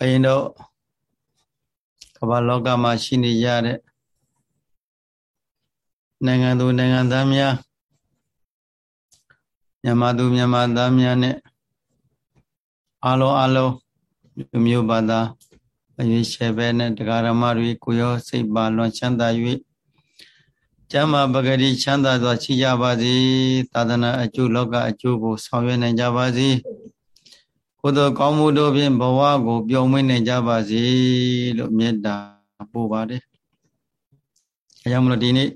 အရင်တော့ကမ္ဘာလောကမှာရှိနေရတဲ့နိုင်ငံသူနိုင်ငံသားများမြန်မာသူမြန်မာသားများနဲ့အလုံးအလုံးလူမျိုးဘာသာအရေးရှယ်ပဲနဲ့တရားဓမ္မတွေကိုရောစိတ်ပါလွန်ချမ်းသာ၍ကျမ်းမာပဂတိချမ်းသာစွာရှိကြပါစေသာသနာအကျိုးလောကအကျိုးကိုဆောင်ရွက်နိုင်ကြပါစေ ကိုယ်တော်ကောင်းမှုတို့ဖြင့်ဘဝကိုပျော်မွေ့နိုင်ကြပါစေလို့မေတ္တာပို့ပါတယ်အဲကြောင့်မလို့ဒီနေ့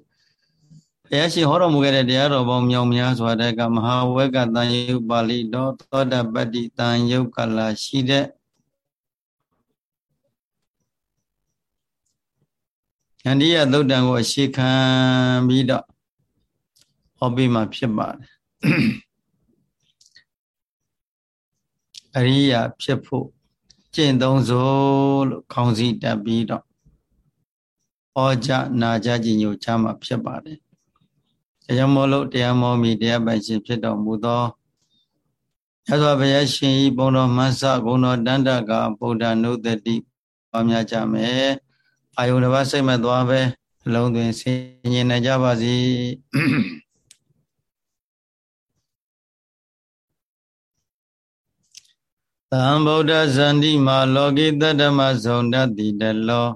တရားရှိဟောတော်မူခဲ့တဲ့တရားတော်ပေါင်းမြောင်များစွာတဲ့ကမဟာဝက်ကတန်ယုပါဠိတော်သောတပတ္တိတန်ယုကလာရှိတဲ့ယန္တိယသုတ်တံကိုအရှိခံပြီးတော့ဟောပြီးမှဖြစ်ပါတယ် အရိယာဖြစ်ဖို့ကျင့်သုံးစို့လို့ခေါင်းစည်းတက်ပြီးတော့ဩကြနာကြကြည်ညိုချမှာဖြစ်ပါတယ်တရားမောလို့တရားမောမိတရားပိုင်ရှင်ဖြစ်တော်မူသောရသော်ဘုရားရှင်ဤဘုံတော်မဆဂုံတော်တန္တကဗုဒ္ဓနုတတိပါများကြမယ်အာယုန်တစ်ပါးစိတ်မဲ့သွားပဲအလုံးသွင်းဆင်ញင်နိုင်ကြပါစေ သံဗုဒ္ဓဇန္တိမာလောကိတတ္တမဇုံတတိတလော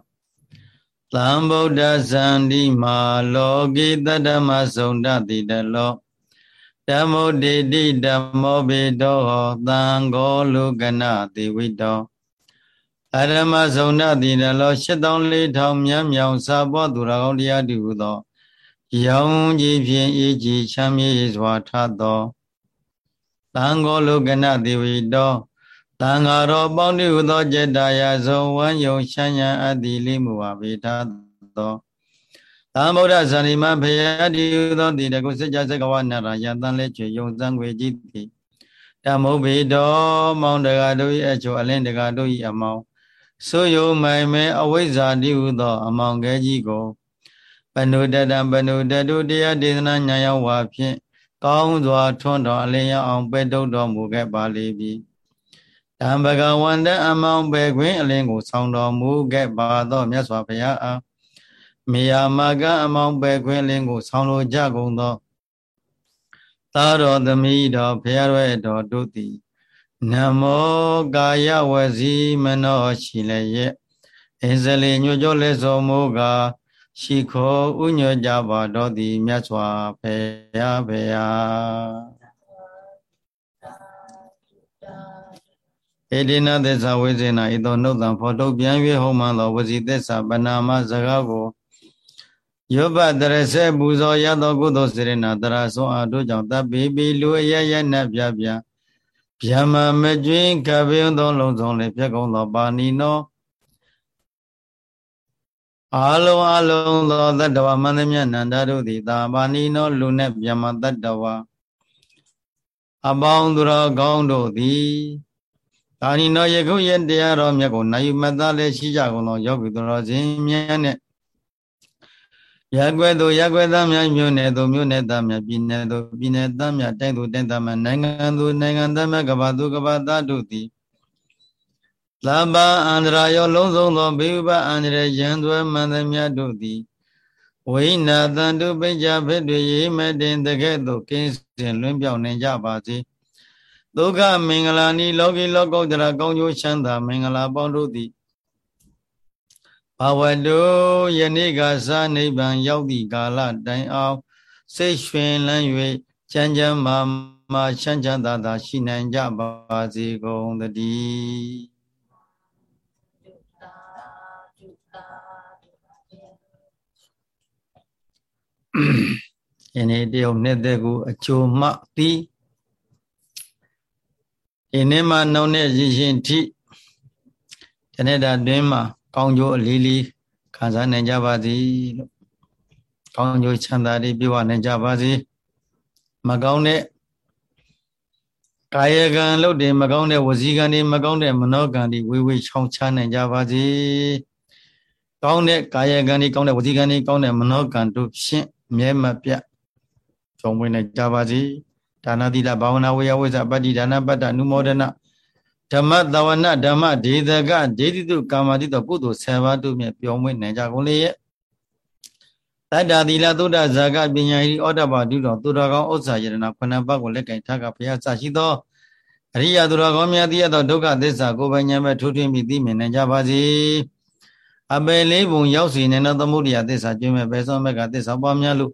သံဗုဒ္ဓဇန္တိမာလောကိတတ္တမဇုံတတိတလောဓမ္မုဒိတိဓမ္မောဘေတောသံဃောလုကနာတိဝိတောအရမဇုံတတိတလော8400မြတ်မြောင်စာပေါ်သူတော်ကောင်းတရားတူသောရောင်ကြီးဖြင့်အေးကြီးချမ်းမြေ့စွာထသောသံဃောလုကနာတိဝိတော တန်ဃာတော်ပေါင်းတိဟုသောจิตာယဇုံဝမ်းယုံချမ်းရန်အတ္တိလေးမူဝါပေထသောသံဗုဒ္ဓဇာတိမဖယတိဟုသောတိတကုစัจ जा စကဝနာရယတန်လေးချွေယုံသံွေကြည်တိဓမ္မုဘေတော်မောင်တကာတို့၏အချိုအလင်းတကာတို့၏အမောင်ဆိုယုံမိုင်မဲအဝိဇ္ဇာတိဟုသော အမောင်ကဲကြီးကိုပဏုတတံပဏုတတုတရားဒေသနာညာရောက်ဝါဖြင့်ကောင်းစွာထွန်းတော်အလင်းရအောင်ပဲ့တုတော်မူခဲ့ပါလေပြီ တံဘဂဝန္တအမောင်ပေခွင်အလင်းကိုဆောင်းတော်မူခဲ့ပါသောမြတ်စွာဘုရားအားမေယာမကအမောင်ပေခွင်လင်းကိုဆောင်းလိုကြကုန်သောသာတော်သမီးတော်ဘုရားရဲ့တော်တို့သည်နမောကာယဝစီမနောရှိလည်းရဲ့အင်းစလေညွကြောလဲစောမိုးကရှိခောဥညွကြပါတော်သည်မြတ်စွာဘုရားဘုရား ဧတိနသစ္စာဝိဇေနဤသောနှုတ်တံဖော်ထုတ်ပြန်၍ဟောမှန်သောဝစီသစ္စာပဏာမစကားကိုယောဘတရစေပူဇော်ရသောကုသိုလ်စေရနာတရာဆုံးအားတို့ကြောင့်တပ်ပေပေလူအရရနတ်ပြပြဗျမမကျွင်းကပင်သောလုံးစုံလည်းပြက်ကုန်သောပါဏီနောအာလုံးအလုံးသောတတ္တဝမန္တမြနန္ဒတို့သည်သာပါဏီနောလူနှင့်ဗျမတတ္တဝအပေါင်းသူတော်ကောင်းတို့သည် ဒါနီနောယခုယတရားတော်မြတ်ကိုနိုင်မသားလည်းရှိကြကုန်သောယောဂီတော်စင်မြတ်နဲ့ရက်ွယ်သူရက်ွယ်သားများမြို့နယ်သူမြို့နယ်သားများပြည်နယ်သူပြည်နယ်သားများတိုင်းသူတိုင်းသားများနိုင်ငံသူနိုင်ငံသားများကဘာသူကဘာသားတို့သည်လဘာအန္တရာယောလုံးစုံသောဘေဥပအန္တရာရန်သွဲမန္တမြတ်တို့သည်ဝိနာတန်တုပိကြဖိတ်တွေရေးမတင်တကဲ့သို့ကင်းစင်လွင်ပြောင်းနိုင်ကြပါစေ။ ဒုက္ခမင်္ဂလာနိလောကီလောကုတ္တရာကောင်းကျိုးချမ်းသာမင်္ဂလာပေါင်းတို့သည်ဘဝတုယနေ့ကသာနိဗ္ဗာန်ရောက်သည့်ကာလတိုင်အောင်စိတ်ရွှင်လန်း၍ချမ်းချမ်းမာမာချမ်းချမ်းသာသာရှိနိုင်ကြပါစေကုန်သတည်းယနေ့တယောက်နှစ်သက်ကိုအချိုမှသည် ဒီနေ့မှနှုံနဲ့ရည်ရှင်ထိတနေ့တာတွင်မှာကောင်းကျိုးအလေးလေးခံစားနိုင်ကြပါစေလို့ကောင်းကျိုးချမ်းသာတွေပြည့်ဝနိုင်ကြပါစေမကောင်းတဲ့ကာယကံလုပ်တယ်မကောင်းတဲ့ဝစီကံတွေမကောင်းတဲ့မနောကံတွေဝေဝေချောင်းချနိုင်ကြပါစေကောင်းတဲ့ကာယကံတွေကောင်းတဲ့ဝစီကံတွေကောင်းတဲ့မနောကံတို့ဖြင့်မြဲမပြတ်ကြုံဝင်နိုင်ကြပါစေ ဒါနသီလဘာဝနာဝေယဝိဇ္ဇပတ္တိဒါနပတ္တနုမောဒနာဓမ္မတဝနဓမ္မဒေသကဒေတိတုကာမတိတောကုသိုလ်7ပါးတို့မြတ်ပြောင်းမွေးနိုင်ကြကုန်လေရဲ့တတ္တာသီလသုဒ္ဓဇာကပညာဤဩတ္တပါဒုတော်သူတော်ကောင်းဥစ္စာယရဏခုနှစ်ပါးကိုလက်ကင်ထားကဘုရားစရှိသောအရိယသူတော်ကောင်းများသိရသောဒုက္ခသစ္စာကိုယ်ပိုင်ဉာဏ်ပဲထိုးထွင်းပြီးသိမြင်နိုင်ကြပါစေအပယ်လေးပုံရောက်စီနေသောသမုဒိယသစ္စာကျွမ်းမဲ့ပဲသောမကသစ္စာပွားများလို့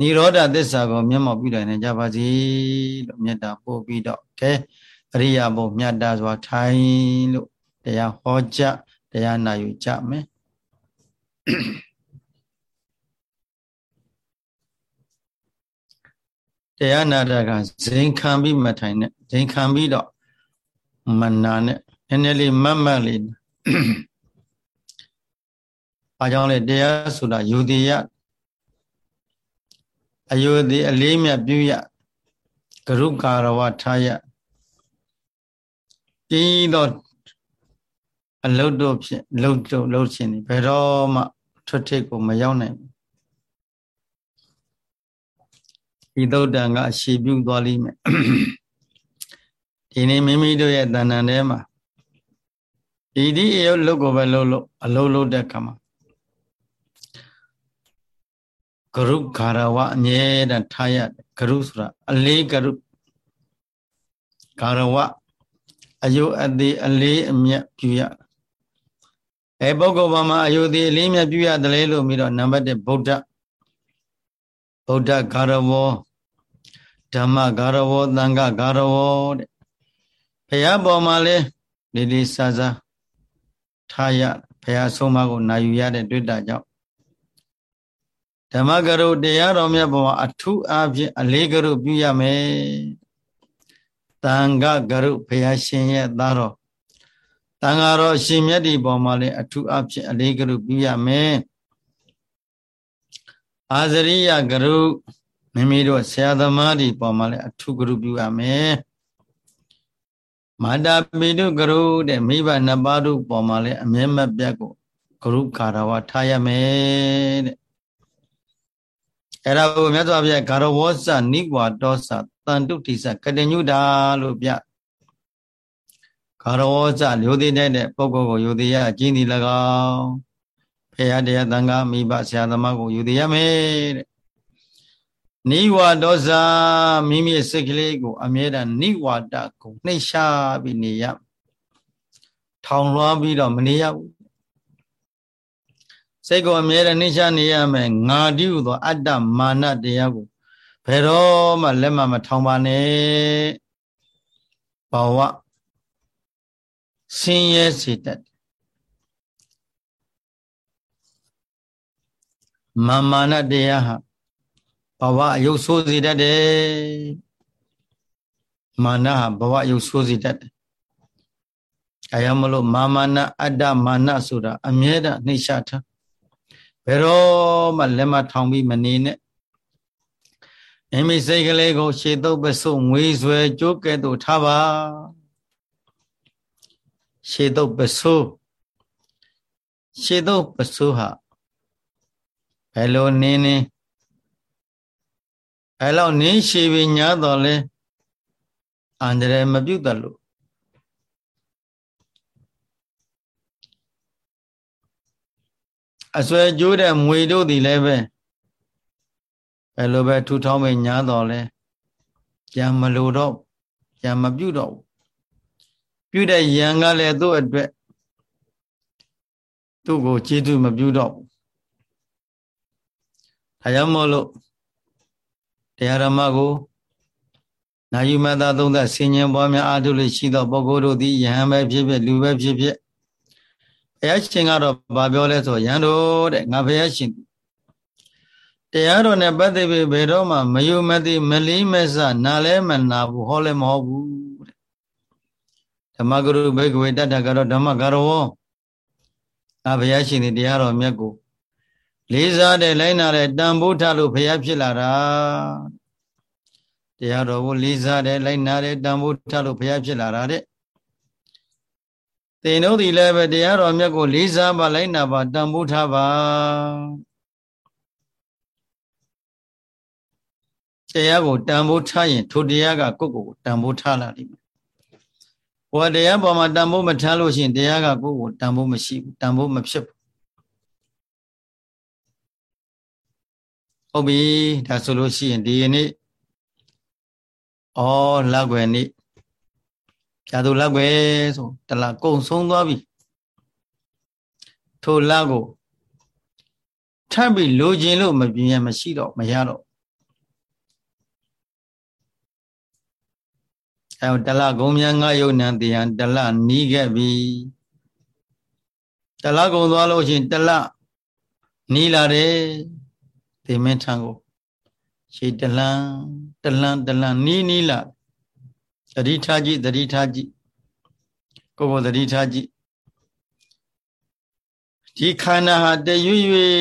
និရောဓသစ္စာကိုမျက်မှောက်ပြုနိုင်ကြပါစေလို့မေတ္တာပို့ပြီးတော့ကဲအရိယာဘုံမြတ်တာစွာထိုင်လို့တရားဟောကြတရားနာယူကြမယ်တရားနာတာကဇိမ်ခံပြီးမထိုင်နဲ့ဇိမ်ခံပြီးတော့မနာနဲ့နည်းနည်းလေးမတ်မတ်လေးဘာကြောင့်လဲတရားဆိုတာယူတည်ရ အယုသည်အလေးမြတ်ပြုရကရုကာရဝထားရပြီးတော့အလုတ်တို့ဖြင့်လှုပ်တို့လှုပ်ခြင်းဘယ်တော့မှထွတ်ထိပ်ကိုမရောက်နိုင်ဘူးဒီသုတ်တန်ကအရှိပြုသွားလိမ့်မယ်ဒီနေ့မိမိတို့ရဲ့တဏ္ဍာထဲမှာဒီဒီအယုတ်လုတ်ကိုပဲလှုပ်လို့အလုံးလုံးတဲ့ခါမှာ ဂရုခါရဝအမြဲတမ်းထားရတယ်ဂရုဆိုတာအလေးဂရုခါရဝအယုအသေးအလေးအမြတ်ပြုရအဲပုဂ္ဂိုလ်ဘာမှာအယုသေးအလေးမြတ်ပြုရတယ်လေလို့ပြီးတော့နံပါတ်1ဗုဒ္ဓဗုဒ္ဓဂါရဝောဓမ္မဂါရဝောသံဃဂါရဝောတဲ့ဘုရားပေါ်မှာလဲလေးလေးစားစားထားရဘုရားဆုံးမကိုနာယူရတဲ့တွေ့တာကြောင့် ဓမ္မကရုတရားတော်မြတ်ပေါ်မှာအထုအားဖြင့်အလေးကရုပြုရမယ်တန်ခကရုဘုရားရှင်ရဲ့သားတော်တန်ဃာတော်ရှင်မြတ်ဒီပေါ်မှာလည်းအထုအားဖြင့်အလေးကရုပြုရမယ်အာဇရိယကရုမိမိတို့ဆရာသမားဒီပေါ်မှာလည်းအထုကရုပြုရမယ်မာတာပိတုကရုတဲ့မိဘနှစ်ပါးတို့ပေါ်မှာလည်းအမြဲမပြတ်ကိုကရုကာရဝထားရမယ်တဲ့ အဲ့ဒါကိုမြတ်စွာဘုရားဂါရဝောစနိကွာတောစတန်တုတိစကတညုတာလို့ပြဂါရဝောစယိုသေးတဲ့ပုဂ္ဂိုလ်ကိုယိုသေးရကျင်းဒီ၎င်းဖေရတရားသံဃာမိဘဆရာသမားကိုယိုသေးရမယ်တဲ့နိဝါဒောဇာမိမိစိတ်ကလေးကို အမြဲတမ်းနိဝါဒကိုနှိမ့်ရှာပြီးနေရထောင်လွှားပြီးတော့မနေရဘူး စိတ်ကိုအမြဲတမ်းနှိမ့်ရှာနေရမယ်ငါတိဟုသောအတ္တမာနတရားကိုဘယ်တော့မှလက်မမထောင်ပါနဲ့ဘာဝဆင်းရဲစေတတ်မာမာနတရားဟာဘဝအယုတ်ဆိုးစေတတ်တယ်မာနဟာဘဝအယုတ်ဆိုးစေတတ်တယ်အဲရမလို့မာမာနအတ္တမာနဆိုတာအမြဲတမ်းနှိမ့်ရှာထား ဘယ်တော့မှလက်မထောင်ပြီးမနေနဲ့မိမိစိတ်ကလေးကိုရှေတုပ်ပစုံငွေဆွဲကြိုးကဲ့သို့ထားပါရှေတုပ်ပစုရှေတုပ်ပစုဟာဘယ်လိုနင်းနေအဲလောက်နင်းရှည်ပြီးညားတော်လဲအန္တရာယ်မပြုတ်တလို့ အစွဲကျိုးတဲ့မွေတို့သည်လည်းပဲဘယ်လိုပဲထူထောင်းပဲညားတော်လဲကြံမလို့တော့ကြံမပြုတ်တော့ပြုတ်တဲ့ယံကလည်းသူ့အတွက်သူ့ကိုကျေးဇူးမပြုတော့ဘူးဒါကြောင့်မို့လို့တရားဓမ္မကိုနာယူမသာသုံးသက်ဆင်ញင်ပွားများအားထုတ်လို့ရှိသောပုဂ္ဂိုလ်တို့သည်ယဟန်ပဲဖြစ်ဖြစ်လူပဲဖြစ်ဖြစ် ဘုရားရှင်ကတော့ဗာပြောလဲဆိုယဟန်တို့တဲ့ငါဘုရားရှင်တရားတော်နဲ့ပတ်သက်ပြီးဘယ်တော့မှမယုံမသိမလီးမဆနာလဲမနာဘူးဟောလဲမဟုတ်ဘူးတဲ့ဓမ္မဂရုဘေကဝေတတ္တကတော့ဓမ္မဂရဝောငါဘုရားရှင်တရားတော်မြတ်ကိုလေးစားတဲ့လိုက်နာတဲ့တန်ဖိုးထားလို့ဘုရားဖြစ်လာတာတရားတော်ကိုလေးစားတဲ့လိုက်နာတဲ့တန်ဖိုးထားလို့ဘုရားဖြစ်လာတာတဲ့ သင်တို့ဒီလည်းပဲတရားတော်မြတ်ကိုလေးစားပါလိုက်နာပါတန်ဖိုးထားပါတရားကိုတန်ဖိုးထားရင်ထိုတရားကကိုယ့်ကိုယ်တန်ဖိုးထားလာလိမ့်မယ်ဝကိုယ်တရားပေါ်မှာတန်ဖိုးမထားလို့ရှိရင်တရားကကိုယ့်ကိုတန်ဖိုးမရှိဘူးတန်ဖိုးမဖြစ်ဘူးဟုတ်ပြီဒါဆိုလို့ရှိရင်ဒီနေ့ဩလောက်ွယ်နေ့ ဖြာသူလောက်ွယ်ဆိုတလားကုံဆုံးသွားပြီထိုလောက်ကိုထပ်ပြီးလိုချင်လို့မပြင်းမရှိတော့မရတော့အဲတလဂုံမြန်ငါယုံနံတရားတလနီးခဲ့ပြီတလကုံသွားလို့ရှိရင်တလနီးလာတယ်သေမင်းထံကိုရှေတလန်းတလန်းတလန်းနီးနီးလာသ တိထားကြည့်သတိထားကြည့်ကိုယ်ကိုသတိထားကြည့်ဒီခန္ဓာဟာတရွေ့ရွေ့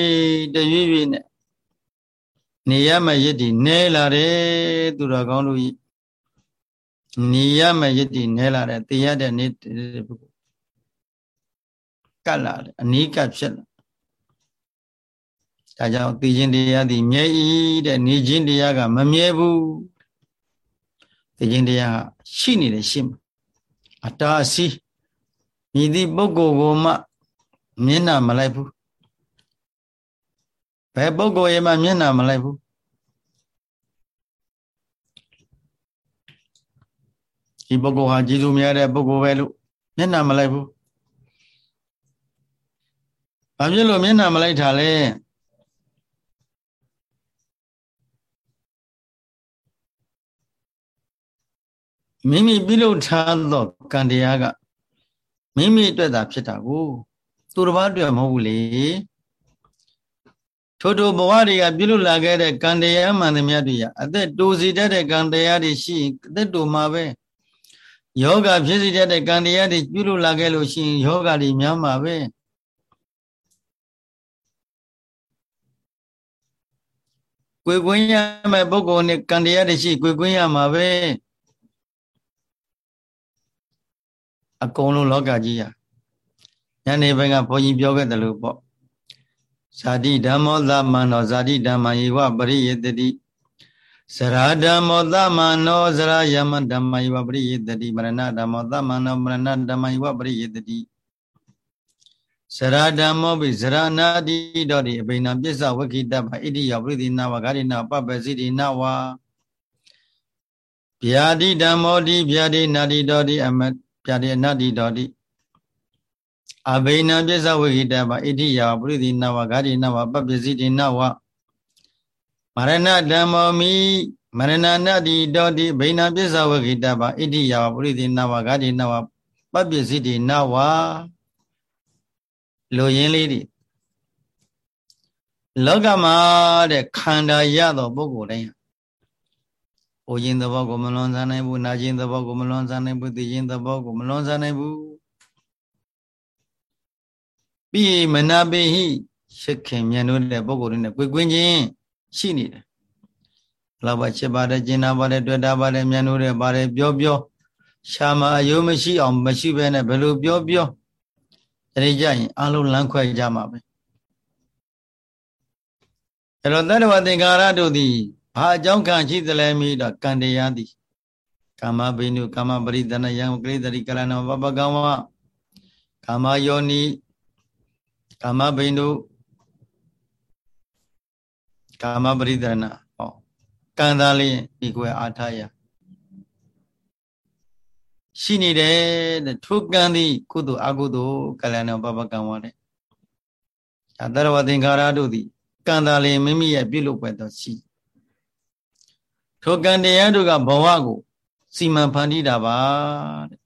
တရွေ့ရွေ့နဲ့နေရမရစ်ဒီနဲလာတယ်သူတော်ကောင်းတို့ကြီးနေရမရစ်ဒီနဲလာတယ်သိရတဲ့နေကတ်လာတယ်အနီးကပ်ဖြစ်လာဒါကြောင့်သိခြင်းတရားသည်မြဲဤတဲ့နေခြင်းတရားကမမြဲဘူး သိခြင်းတရားရှိနေတယ်ရှိမှာအတားအဆီးမြည်သည့်ပုဂ္ဂိုလ်ကိုမှမျက်နှာမလိုက်ဘူးဘယ်ပုဂ္ဂိုလ်ရဲ့မှမျက်နှာမလိုက်ဘူးဒီပုဂ္ဂိုလ်ဟာကျေးဇူးများတဲ့ပုဂ္ဂိုလ်ပဲလို့မျက်နှာမလိုက်ဘူးဘာဖြစ်လို့မျက်နှာမလိုက်တာလဲ မိမိပြုလုပ်ထားသောကံတရားကမိမိအတွက်သာဖြစ်တာကိုသူတစ်ပါးအတွက်မဟုတ်ဘူးလေထို့ထိုဘဝတွေကပြုလုပ်လာခဲ့တဲ့ကံတရားမှန်သမျှတွေကအသက်တိုးစီတတ်တဲ့ကံတရားတွေရှိအသက်တိုးမှာပဲယောဂဖြစ်စီတတ်တဲ့ကံတရားတွေပြုလုပ်လာခဲ့လို့ရှိရင်ယောဂတွေများမှာပဲကိုယ်ကွင်းရမဲ့ပုဂ္ဂိုလ်နဲ့ကံတရားတွေရှိကိုယ်ကွင်းရမှာပဲ အကုန်လုံးလောကကြီးဟာညနေပိုင်းကဘုန်းကြီးပြောခဲ့တယ်လို့ပေါ့ဇာတိဓမ္မောသမန္နောဇာတိဓမ္မယေဝပရိယေတတိဇရာဓမ္မောသမန္နောဇရာယမဓမ္မယေဝပရိယေတတိမရဏဓမ္မောသမန္နောမရဏဓမ္မယေဝပရိယေတတိဇရာဓမ္မောပိဇရာနာတိတော်ဒီအဘိနာပစ္စဝခိတပဣတိယပရိတိနာဝဂါရိနာပပစီတိနာဝါဗျာတိဓမ္မောတိဗျာတိနာတိတော်ဒီအမ ဗျာတိအနတ္တိတော်ဒီအဘိနံပစ္စဝိဟိတဗဣတိယပရိသီနဝဂါတိနဝပပစ္စည်းတိနဝမရဏဓမ္မောမိမရဏနတိတောတိဘိနံပစ္စဝိဟိတဗဣတိယပရိသီနဝဂါတိနဝပပစ္စည်းတိနဝလိုရင်းလေးတွေလောကမှာတဲ့ခန္ဓာရသောပုဂ္ဂိုလ်တိုင်း။ အိုခြင်းသဘောကိုမလွန်ဆန်းနိုင်ဘူး၊နာခြင်းသဘောကိုမလွန်ဆန်းနိုင်ဘူး၊သိခြင်းသဘောကိုမလွန်ဆန်းနိုင်ဘူးပြီးမနာပိဟိရှစ်ခင်မြန်လို့တဲ့ပုဂ္ဂိုလ်တွေနဲ့ကိုယ်ကွင်းချင်းရှိနေတယ်ဘလောက်ပါချစ်ပါတယ်ကျင်နာပါတယ်တွေ့တာပါတယ်မြန်လို့တဲ့ပါတယ်ပြောပြောရှာမအယုံမရှိအောင်မရှိဘဲနဲ့ဘယ်လိုပြောပြောတရေကြရင်အလုံးလမ်းခွဲကြမှာပဲအဲ့တော့တတ္တဝသင်္ကာရတို့သည် ဘာအကြောင်းခံရှိသလဲမိတော့ကံတရားသည်ကာမဘိနုကာမပရိဒနယံကရိတရိကလနောပပကံဝကာမယောနိကာမဘိန္ဒုကာမပရိဒရဏဟောကံသားလေးဒီကွယ်အာထယရှိနေတယ်တဲ့ထိုကံသည်ကုသိုလ်အကုသိုလ်ကလဏပပကံဝတဲ့အတရဝသင်္ခါရတို့သည်ကံသားလေးမိမိရဲ့ပြုလုပ်ပွဲတော်ရှိ ထိုကံတရားတို့ကဘဝကိုစီမံဖန်တီးတာပါတဲ့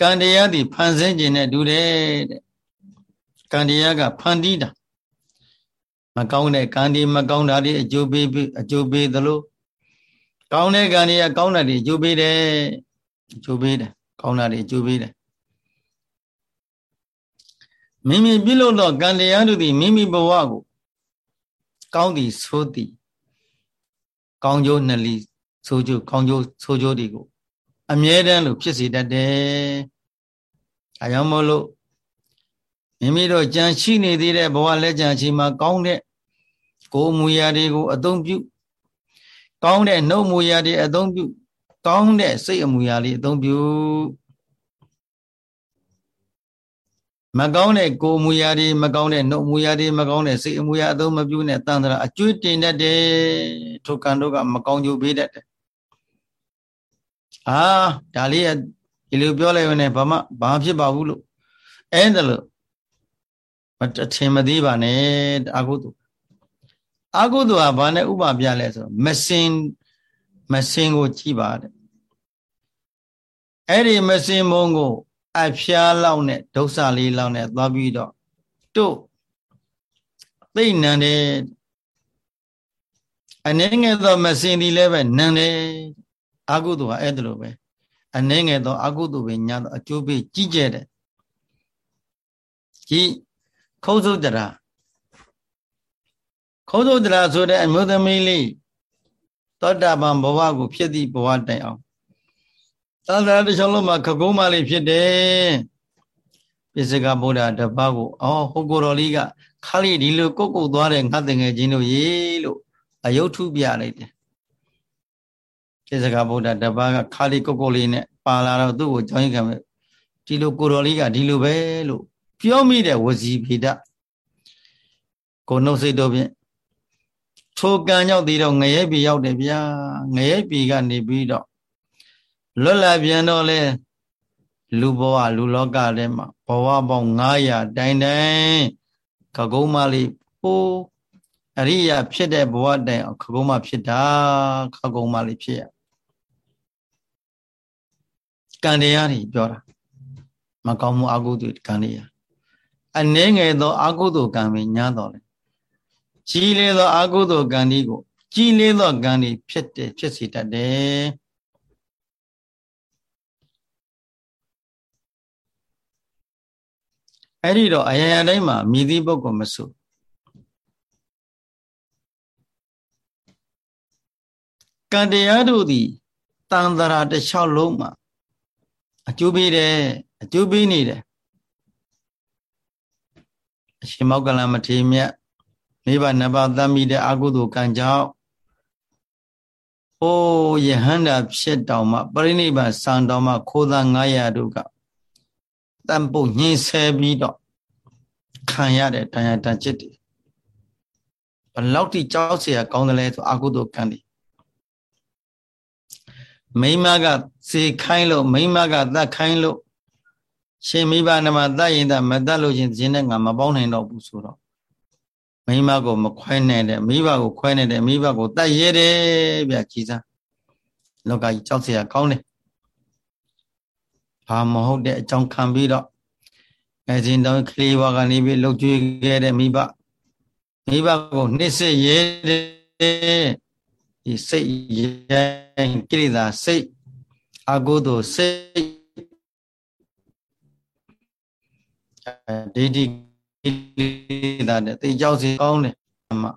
ကံတရားသည်ဖန်ဆင်းခြင်းနဲ့တူတယ်တဲ့ကံတရားကဖန်တီးတာမကောင်းတဲ့ကံဒီမကောင်းတာတွေအကျိုးပေးအကျိုးပေးသလိုကောင်းတဲ့ကံတွေကကောင်းတာတွေအကျိုးပေးတယ်အကျိုးပေးတယ်ကောင်းတာတွေအကျိုးပေးတယ်မိမိပြုလုပ်သောကံတရားတို့သည်မိမိဘဝကိုကောင်းသည်ဆိုးသည် ကောင်းကျိုးနှလီဆိုးကျိုးကောင်းကျိုးဆိုးကျိုးတွေကိုအမြဲတမ်းလို့ဖြစ်စေတတ်တယ်။အကြောင်းမို့လို့မိမိတို့ကြံရှိနေသေးတဲ့ဘဝလက်ကြံချီမှာကောင်းတဲ့ကိုယ်မူရာတွေကိုအသုံးပြုကောင်းတဲ့နှုတ်မူရာတွေအသုံးပြုကောင်းတဲ့စိတ်အမူအရာလေးအသုံးပြု မကောင်းတဲ့ကိုယ်မူရာတွေမကောင်းတဲ့နှုတ်မူရာတွေမကောင်းတဲ့စိတ်အမူရာအသုံးမပြုနဲ့တန်တရာအကျွေးတင်တတ်တယ်ထိုကံတို့ကမကောင်းကြိုးပေးတတ်တယ်အာဒါလေးကဒီလိုပြောလိုက်ရင်ဘာမှဘာဖြစ်ပါဘူးလို့အဲ့ဒါလို့မထင်မသေးပါနဲ့အကုသို့အကုသို့ကဘာနဲ့ဥပပြလဲဆိုမစင်မစင်ကိုကြည့်ပါတဲ့အဲ့ဒီမစင်မုံကို အဖျားလောက်နဲ့ဒုစလေးလောက်နဲ့သွားပြီးတော့တို့သိနံတယ်အနေငယ်သောမစင်ဒီလည်းပဲနံတယ်အကုသိုလ်ကအဲ့ဒါလိုပဲအနေငယ်သောအကုသိုလ်ပဲညာတော့အကျိုးပေးကြီးကျယ်တယ်ကြီးခုံးစုတရာခုံးစုတရာဆိုတဲ့အမျိုးသမီးလေးသောတာပန်ဘဝကို ဖြစ်သည့်ဘဝတိုင်အောင် သန္တာတစ်ချောင်းလုံးမှာခကုံးမလေးဖြစ်တယ်ပိစကဗုဒ္ဓတပတ်ကိုအော်ဟိုကိုတော်လေးကခါလေးဒီလိုကုတ်ကုတ်သွားတဲ့ငါတငယ်ချင်းတို့ရေလို့အယုတ်ထုပြလိုက်တယ်ပိစကဗုဒ္ဓတပတ်ကခါလေးကုတ်ကုတ်လေးနဲ့ပါလာတော့သူ့ကိုကြောင်းရင်ခံမဲ့ဒီလိုကိုတော်လေးကဒီလိုပဲလို့ပြောမိတဲ့ဝစီဖိဒကိုနှုတ်စိတ်တို့ဖြင့်ထိုကံကြောင့်ဒီတော့ငရဲပြီရောက်တယ်ဗျာငရဲပြီကနေပြီးတော့ လွတ်လပ်ပြန်တော့လဲလူဘဝလူလောကထဲမှာဘဝပေါင်း900တိုင်တိုင်ခကုံးမလေးပိုးအရိယာဖြစ်တဲ့ဘဝတိုင်ခကုံးမဖြစ်တာခကုံးမလေးဖြစ်ရကံတရားတွေပြောတာမကောင်းမှုအကုသိုလ်ကံတရားအနှဲငယ်သောအကုသိုလ်ကံပဲညားတော်လေကြီးလေသောအကုသိုလ်ကံဒီကို ကြီးလေသောကံဒီဖြစ်တယ်ဖြစ်စေတတ်တယ် အဲ့ဒီတော့အရာရာတိုင်းမှာမြည်သည့်ပုဂ္ဂိုလ်မဆိုကံတရားတို့သည်တန်တရာတစ်လျှောက်လုံးမှာအကျိုးပေးတယ်အကျိုးပေးနေတယ်အရှင်မောကလမထေမြတ်မိဘနှစ်ပါးသတ်မိတဲ့အကုသိုလ်ကံကြောင့်အိုးယဟန္တာဖြစ်တော်မှပရိနိဗ္ဗာန်စံတော်မှခိုးသား900တို့က တန်ပုတ်ညှင်းဆဲပြီးတော့ခံရတဲ့တရားတန်จิตတွေဘလောက်တိကြောက်เสียကောင်းတယ်လဲဆိုအကုသိုလ်ကံတွေမိမကစေခိုင်းလို့မိမကတတ်ခိုင်းလို့ရှင်မိဘနမတတ်ရင်တမတတ်လို့ရှင်ခြင်းနဲ့ငါမပေါင်းနိုင်တော့ဘူးဆိုတော့မိမကိုမခွဲနိုင်တဲ့မိဘကိုခွဲနိုင်တဲ့မိဘကိုတတ်ရဲတယ်ဗျကြီးစားလောကကြီးကြောက်เสียကောင်းတယ် ဘာမဟုတ်တဲ့အကြောင်းခံပြီးတော့အဲစဉ်တောင်းကလေးဘဝကနေပြီးလှုပ်ကြွေးခဲ့တဲ့မိဘမိဘကိုနှိစ္စရဲတဲ့ဒီစိတ်ရဲကိရိတာစိတ်အကုသိုလ်စိတ်ဒိဋ္ဌိကိရိတာနဲ့သိကြောက်စီကောင်းတယ်မှ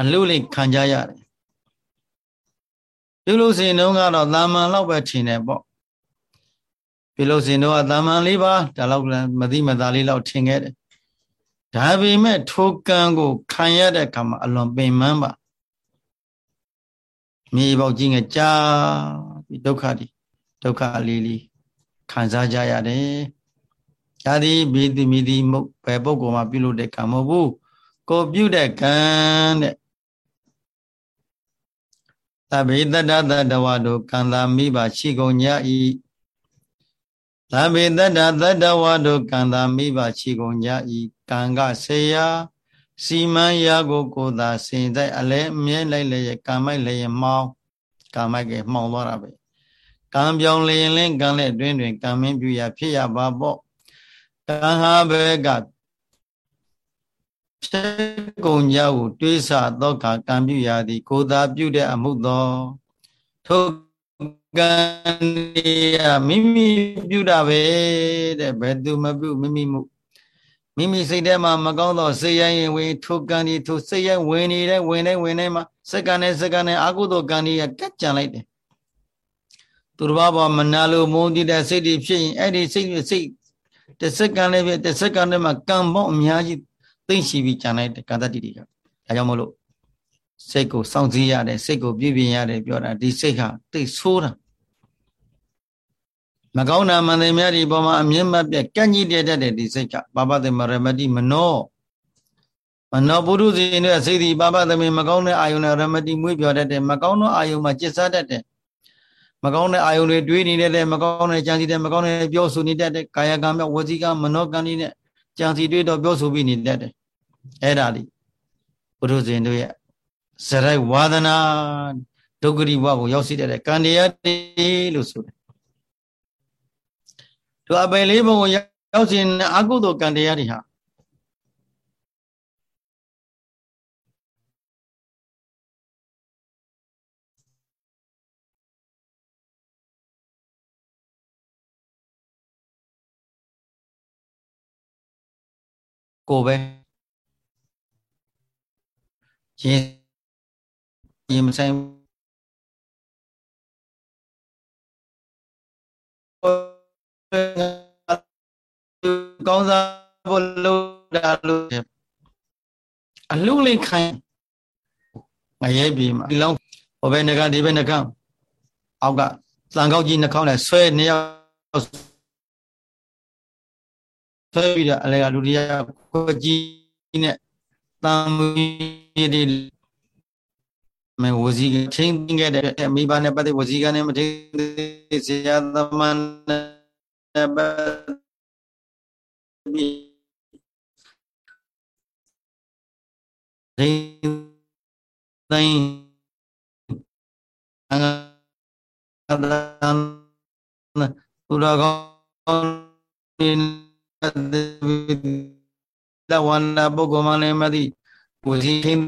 အလူလေးခံကြရတယ်ပြုလို့စင်တုန်းကတော့တာမန်လောက်ပဲထင်တယ်ပေါ့ ပြုလို့စင်တော့တာမန်လေးပါဒါလောက်လည်းမသိမသာလေးလောက်ထင်ခဲ့တယ်ဒါပေမဲ့ထိုကံကို ခံရတဲ့အခါမှာအလွန်ပင်ပန်းပါမြေပေါက်ကြီးငကြာဒီဒုက္ခဒီဒုက္ခလေးလေးခံစားကြရတယ်။ဒါသည်မိတိမိတိမုတ်ပဲပုဂ္ဂိုလ်မှာပြုလုပ်တဲ့ကံမဟုတ်ဘူး။ကိုပြုတဲ့ကံတဲ့သဗ္ဗေတတ္တတတဝတို့ကံသာမိပါရှိကုန်ကြ၏ သဗ္ဗေတတ္တတတဝတို့ကံသာမိပါရှိကုန်ကြ၏ကံကဆေယစီမံရာကိုကိုသာစင်တဲ့အလဲအမြဲလိုက်လျက်ကံမိုက်လျက်မှောင်းကံမိုက်ကမှောင်သွားတာပဲကံပြောင်းလျင်လင်းကံလက်တွင်တွင်ကံမင်းပြုရဖြစ်ရပါပေါ့ကံဟာဘဲကဖြစ်ကုန်ကြကိုတွေးဆသောကကံပြုရသည် ကိုသာပြုတဲ့အမှုသောထို ကံရမိမိပြုတာပဲတဲ့ဘယ်သူမပြုမိမိမှုမိမိစိတ်ထဲမှာမကောင်းသောစိတ်ရိုင်းဝင်ထိုကံဒီထိုစိတ်ရိုင်းဝင်နေတဲ့ဝင်နေဝင်နေမှာစက္ကန့်နဲ့စက္ကန့်နဲ့အာဟုသောကံဒီကကတ်ကြံလိုက်တယ်သူတစ်ပါးပေါ်မနာလိုမုန်းတိတဲ့စိတ်တွေဖြစ်ရင်အဲ့ဒီစိတ်စိတ်တစ်စက္ကန့်လေးပဲတစ်စက္ကန့်နဲ့မှကံပေါင်းအများကြီးသိမ့်ရှိပြီးကြံလိုက်တဲ့ကာသတိတွေကဒါကြောင့်မလို့စိတ်ကိုစောင့်စည်းရတယ်စိတ်ကိုပြည့်ပြင်းရတယ်ပြောတာဒီစိတ်ဟာသိဆိုးတာ မကောင်းတာမသိမြတ်ဒီပေါ်မှာအမြင့်မပြက်ကန့်ကြီးတဲ့တဲ့ဒီစိတ်ကပါပသေမရမတိမနောမနောပုရုဇဉ်ရဲ့စိတ်ဒီပါပသေမကောင်းတဲ့အာယုန်နဲ့ရမတိမွေးပြောတတ်တယ်မကောင်းသောအာယုန်မှာจิตစားတတ်တယ်မကောင်းတဲ့အာယုန်တွေတွေးနေတဲ့မကောင်းတဲ့ကြံစီတဲ့မကောင်းတဲ့ပြောဆိုနေတတ်တဲ့ကာယကံမြဝစီကမနောကံတွေနဲ့ကြံစီတွေးတော့ပြောဆိုပြီးနေတတ်တယ်အဲ့ဒါလေးပုရုဇဉ်တို့ရဲ့ဇရိုက်ဝါဒနာဒုက္ခရိဘဝကိုရောက်စီတဲ့ကံတရားတွေလို့ဆိုတယ် သူအပယ်လေးဘုံကိုရောက်စီအကုသိုလ်ကံတရားတွေဟာကိုပဲရင်ရင်မဆိုင် ကောင်းစားဖို့လို့တာလို့အလူလေးခိုင်းငရဲပြေမှာဒီလောင်းဟိုဘက်နှကဒီဘက်နှကအောက်ကသံကောက်ကြီးနှာခေါင်းနဲ့ဆွဲနှစ်ယောက်ဆွဲပြီးတော့အလေကလူတရားကိုကြီးနဲ့တံမီဒီမဝစီကချင်းခဲ့တဲ့မိဘနဲ့ပတ်သက်ဝစီကနဲ့မထင်းဆရာသမ န်နဲ့ပတ်ပြီးဒိတိုင်းအငါဒန်သူရကောင်းလဝန္နာပုဂ္ဂိုလ်မှလည်းမသိဝစီခင်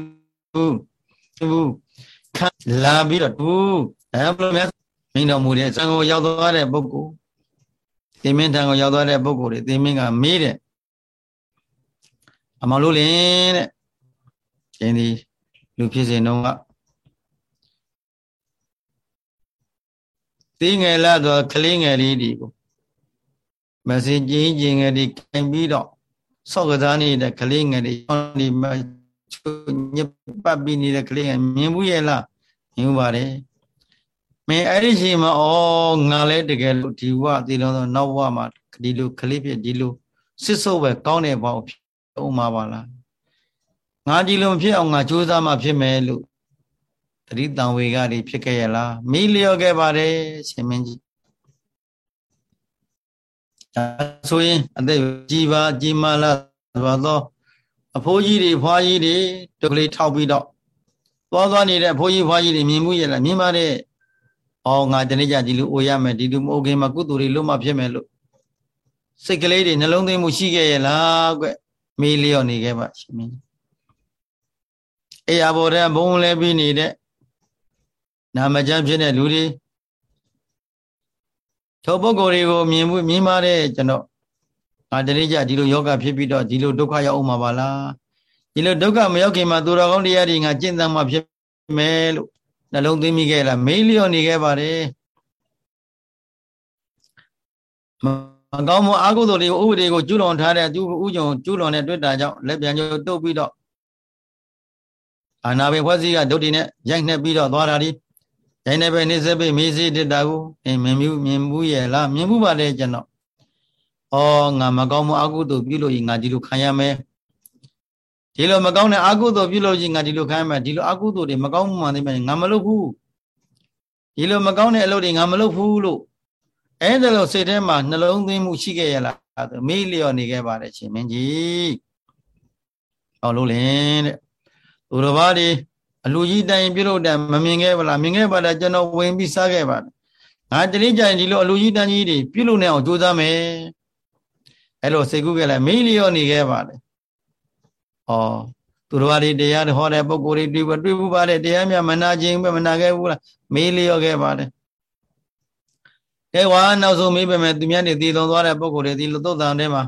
ဘူးဘူးခံလာပြီးတော့သူအဲဘယ်လိုလဲမင်းတော်မူတဲ့ဇံကိုရောက်သွားတဲ့ပုဂ္ဂိုလ် သင်မင်းထံကိုရောက်သွားတဲ့ပုဂ္ဂိုလ်တွေသင်မင်းကမေးတယ်အမောင်လို့လင်းတဲ့ရှင်ဒီလူဖြစ်စဉ်တော့ကသိငယ်လာတော့ကလေးငယ်လေးဒီကိုမစင်ကြီးကြီးငယ်ဒီကင်ပြီးတော့ဆော့ကစားနေတဲ့ကလေးငယ်တွေဒီမှာညစ်ပတ်ပြီးနေတဲ့ကလေးငယ်မြင်ဘူးရဲ့လားမြင်ပါတယ် မင်းအဲ့ဒီချိန်မှာဩငါလဲတကယ်လို့ဒီဘဝဒီလုံးတော့နောက်ဘဝမှာဒီလိုကလေးဖြစ်ဒီလိုစစ်ဆုပ်ပဲကောင်းတဲ့ဘဝဖြစ်အောင်မှာပါလားငါဒီလိုဖြစ်အောင်ငါကြိုးစားမှဖြစ်မယ်လို့တတိတံဝေကတွေဖြစ်ခဲ့ရလားမိလျော့ခဲ့ပါတယ်ရှင်မင်းကြီးဒါဆိုရင်အသက်ကြီးပါကြီးမာလာဆိုတော့အဖိုးကြီးတွေဖွားကြီးတွေတုတ်ကလေးထောက်ပြီးတော့သွားသွားနေတဲ့အဖိုးကြီးဖွားကြီးတွေမြင်မှုရလားမြင်ပါတယ်။ အော်ငါတနေ့ကျဒီလိုအိုရမယ်ဒီလိုမအိုခင်မှာကုသိုလ်တွေလုံးမဖြစ်မယ်လို့စိတ်ကလေးတွေနှလုံးသွင်းမှုရှိခဲ့ရဲ့လားကွမေးလျော့နေခဲ့ပါရှင်မင်း။အေးအဘော်တဲ့ဘုံလဲပြီးနေတဲ့နာမကျမ်းဖြစ်တဲ့လူတွေထိုပုဂ္ဂိုလ်တွေကိုမြင်မှုမြင်ပါတယ်ကျွန်တော်ငါတနေ့ကျဒီလိုယောဂဖြစ်ပြီးတော့ဒီလိုဒုက္ခရောက်အောင်မှာပါလားဒီလိုဒုက္ခမရောက်ခင်မှာသူတော်ကောင်းတရားတွေငါကျင့်သုံးမှဖြစ်မယ်လို့ နှလုံးသွင်းမိခဲ့လားမေးလျော့နေခဲ့ပါတယ်မကောင်းမအာဟုသိုလ်တွေကိုဥပဒေကိုကျူးလွန်ထားတဲ့သူဥကြုံကျူးလွန်တဲ့တွေ့တာကြောင့်လက်ပြန်ကျုပ်တုတ်ပြီးတော့အာနာဘေဖွဲ့စည်းကဒုတိနဲ့ရိုက်နှက်ပြီးတော့သွားတာဒီရိုက်နှက်ပဲနေစပိမေးစေတတာကိုအင်းမြင်မှုမြင်မှုရဲ့လားမြင်မှုပါလေကျွန်တော်ဩငါမကောင်းမအာဟုသိုလ်ပြုလို့ရင်ငါဒီလိုခံရမယ် ဒီလိုမကောင်းတဲ့အကုသိုလ်ပြုလို့ချင်းငါဒီလိုခိုင်းမှဒီလိုအကုသိုလ်တွေမကောင်းမှန်သိမှငါမလုပ်ဘူးဒီလိုမကောင်းတဲ့အလုပ်တွေငါမလုပ်ဘူးလို့အဲ့ဒါလို့စိတ်ထဲမှာနှလုံးသွင်းမှုရှိခဲ့ရလားဆိုမေးလျော့နေခဲ့ပါတယ်ရှင်မင်းကြီးဟောလို့လင်းတဲ့သူတော်ဘာဒီအလူကြီးတိုင်ပြုလုပ်တယ်မမြင်ခဲ့ပါလားမြင်ခဲ့ပါလားကျွန်တော်ဝင်ပြီးစားခဲ့ပါတယ်ငါတတိကြရင်ဒီလိုအလူကြီးတန်းကြီးတွေပြုလုပ်နေအောင်ကြိုးစားမယ်အဲ့လိုစိတ်ကူးခဲ့လိုက်မေးလျော့နေခဲ့ပါတယ် ဩသူတော်ဘာတွေတရားဟောတဲ့ပုဂ္ဂိုလ်တွေတွေ့တွေ့ဘူးပါတယ်တရားမြမနာခြင်းပဲမနာခဲ့ဘူးလားမေးလျော့ခဲ့ပါတယ်ကဲဝါနောက်ဆုံးမေးပေမဲ့သူများနေတည်တော်သွားတဲ့ပုဂ္ဂိုလ်တွေဒီလိုသုတ်တန်ထဲမှာ